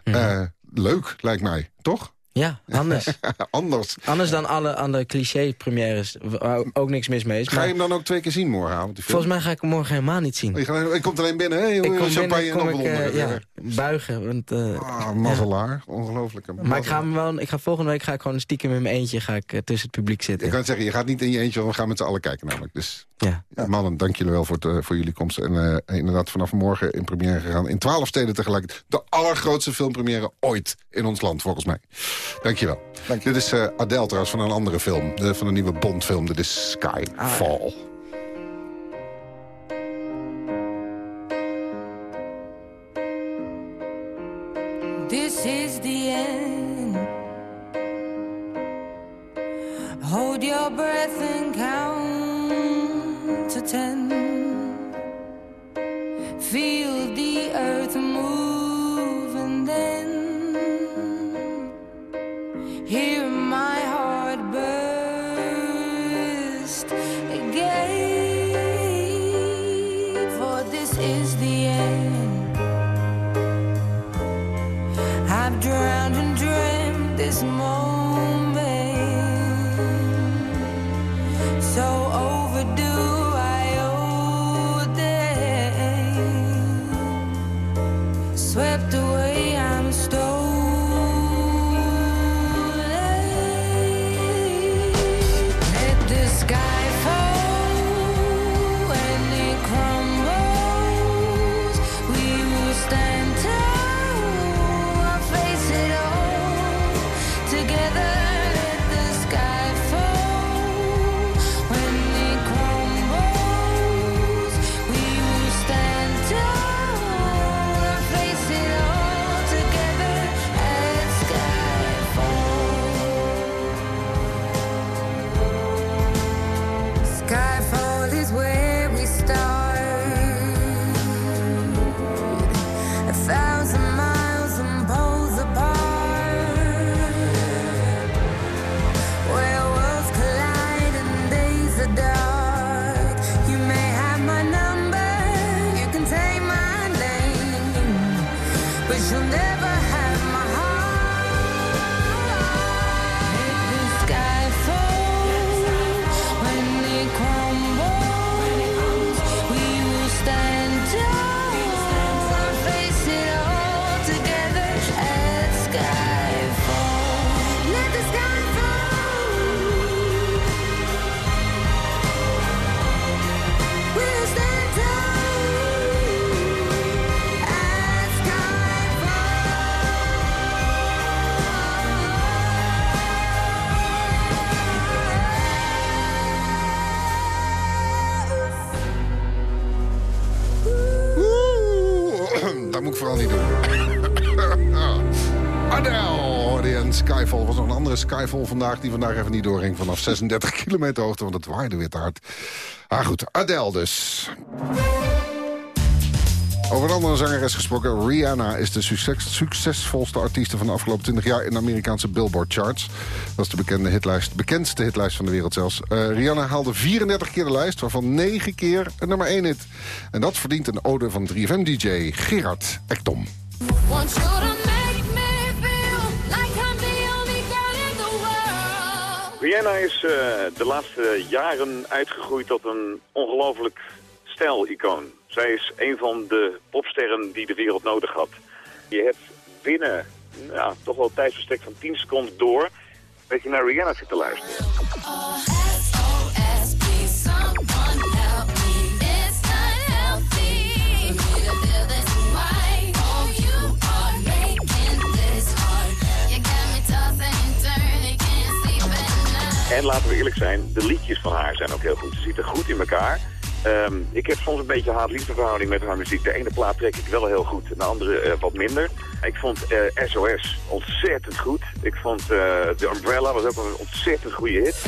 Eh, leuk, lijkt mij, toch? Ja, anders. anders. Anders dan alle andere cliché-premières, waar ook niks mis mee is. Ga je hem dan ook twee keer zien morgenavond? Film? Volgens mij ga ik hem morgen helemaal niet zien. Gaat, je komt alleen binnen, hè? ik kom champagne binnen, kom ik, eh, ja, buigen. Want, eh, Ah, mazzelaar. Ongelooflijk. Maar ik ga, hem wel, ik ga volgende week ga ik gewoon stiekem in mijn eentje ga ik, eh, tussen het publiek zitten. Ik kan zeggen, je gaat niet in je eentje, want we gaan met z'n allen kijken namelijk. Dus Ja. mannen, dank jullie wel voor, het, voor jullie komst. En inderdaad vanaf morgen in première gegaan. In twaalf steden tegelijk. De allergrootste filmpremière ooit in ons land, volgens mij. Dank je wel. Dit is eh, Adele trouwens van een andere film. Van een nieuwe Bond-film. Dit is Skyfall. This Skyfall vandaag... die vandaag even niet doorging vanaf 36 kilometer hoogte... want het waaide weer te hard. Ah goed, Adele dus. Over een andere zangeres gesproken. Rihanna is de succes, succesvolste artieste van de afgelopen 20 jaar... in de Amerikaanse Billboard charts. Dat is de bekende hitlijst, bekendste hitlijst van de wereld zelfs. Eh, Rihanna haalde 34 keer de lijst, waarvan 9 keer een nummer 1 hit. En dat verdient een ode van 3FM-dj Gerard Ekdom. Rihanna is eh, de laatste jaren uitgegroeid tot een ongelooflijk stijlicoon. Zij is een van de popsterren die de wereld nodig had. Je hebt binnen ja, toch wel een tijdsbestek van 10 seconden door... dat je naar Rihanna zit te luisteren. Laten we eerlijk zijn, de liedjes van haar zijn ook heel goed. Ze zitten goed in elkaar. Ehm, ik heb soms een beetje haat-liefdeverhouding met haar muziek. De ene plaat trek ik wel heel goed, de andere eh, wat minder. Ik vond eh, SOS ontzettend goed. Ik vond eh The Umbrella was ook een ontzettend goede hit.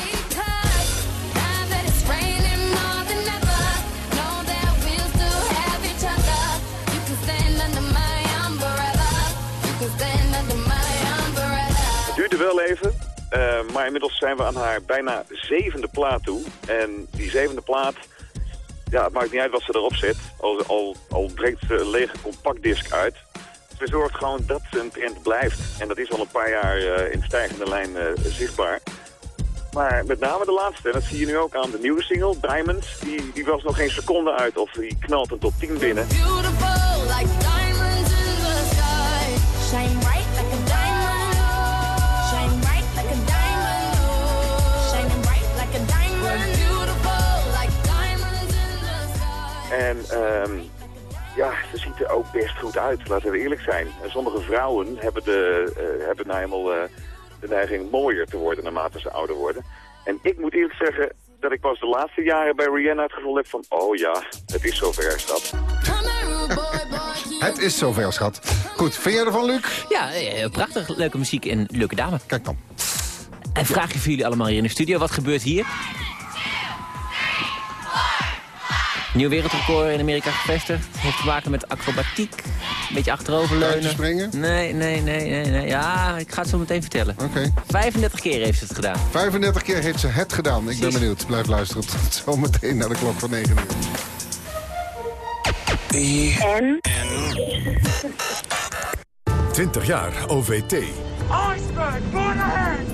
Het duurde wel even, eh, maar inmiddels zijn we aan haar bijna zevende plaat toe. En die zevende plaat, ja, het maakt niet uit wat ze erop zet. Al, al, al breekt ze een lege compactdisc uit. Ze zorgt gewoon dat ze een trend blijft. En dat is al een paar jaar eh, in stijgende lijn eh, zichtbaar. Maar met name de laatste, en dat zie je nu ook aan de nieuwe single, Diamonds. Die, die was nog geen seconde uit of die knalt een top 10 binnen. Beautiful like diamonds in the sky. En ehm, ja, ze ziet er ook best goed uit, laten we eerlijk zijn. En sommige vrouwen hebben, de, eh, hebben nou eenmaal eh, de neiging mooier te worden naarmate ze ouder worden. En ik moet eerlijk zeggen dat ik pas de laatste jaren bij Rihanna het gevoel heb van... oh ja, het is zover, schat. Het is zover, schat. Goed, vind jij ervan, Luc? Ja, eh, prachtig. Leuke muziek en leuke dame. Kijk dan. En vraag je voor jullie allemaal hier in de studio. Wat gebeurt hier? Nieuw wereldrecord in Amerika gevestigd. Heeft te maken met acrobatiek. Een beetje achteroverleunen. springen? Nee, nee, nee, nee, nee. Ja, ik ga het zo meteen vertellen. Oké. 35 keer heeft ze het gedaan. 35 keer heeft ze het gedaan. Ik ben benieuwd. Blijf luisteren tot zometeen naar de klok van 9 uur. En? 20 jaar OVT. Iceberg, born ahead!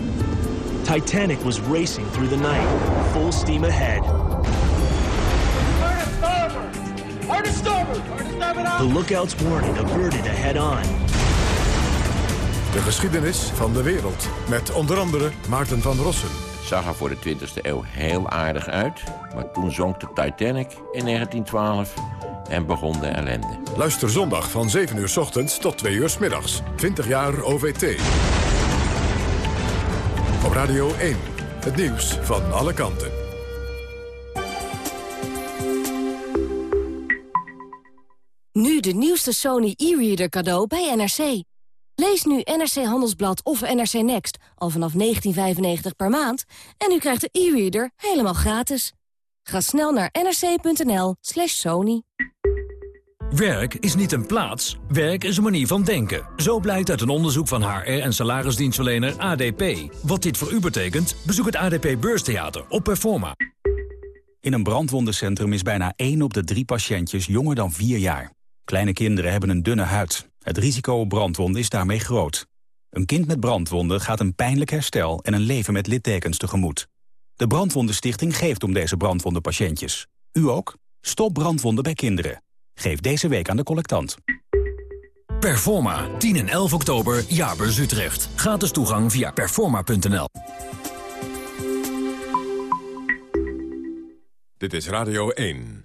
Titanic was racing through the night, full steam ahead. Starboard! Hard starboard The lookout's warning averted ahead on. De geschiedenis van de wereld. Met onder andere Maarten van Rossum. Het zag er voor de 20e eeuw heel aardig uit. Maar toen zonk de Titanic in 1912 en begon de ellende. Luister zondag van 7 uur s ochtends tot 2 uur s middags. 20 jaar OVT. Op Radio 1. Het nieuws van alle kanten. Nu de nieuwste Sony e-reader cadeau bij NRC. Lees nu NRC Handelsblad of NRC Next al vanaf 19,95 per maand... en u krijgt de e-reader helemaal gratis. Ga snel naar nrc.nl slash sony. Werk is niet een plaats, werk is een manier van denken. Zo blijkt uit een onderzoek van HR en salarisdienstverlener ADP. Wat dit voor u betekent, bezoek het ADP Beurstheater op Performa. In een brandwondencentrum is bijna 1 op de drie patiëntjes jonger dan 4 jaar. Kleine kinderen hebben een dunne huid. Het risico op brandwonden is daarmee groot. Een kind met brandwonden gaat een pijnlijk herstel en een leven met littekens tegemoet. De Brandwondenstichting geeft om deze brandwondenpatiëntjes. U ook? Stop brandwonden bij kinderen. Geef deze week aan de collectant. Performa, 10 en 11 oktober, Jaarbeurs Utrecht. Gratis toegang via performa.nl. Dit is Radio 1.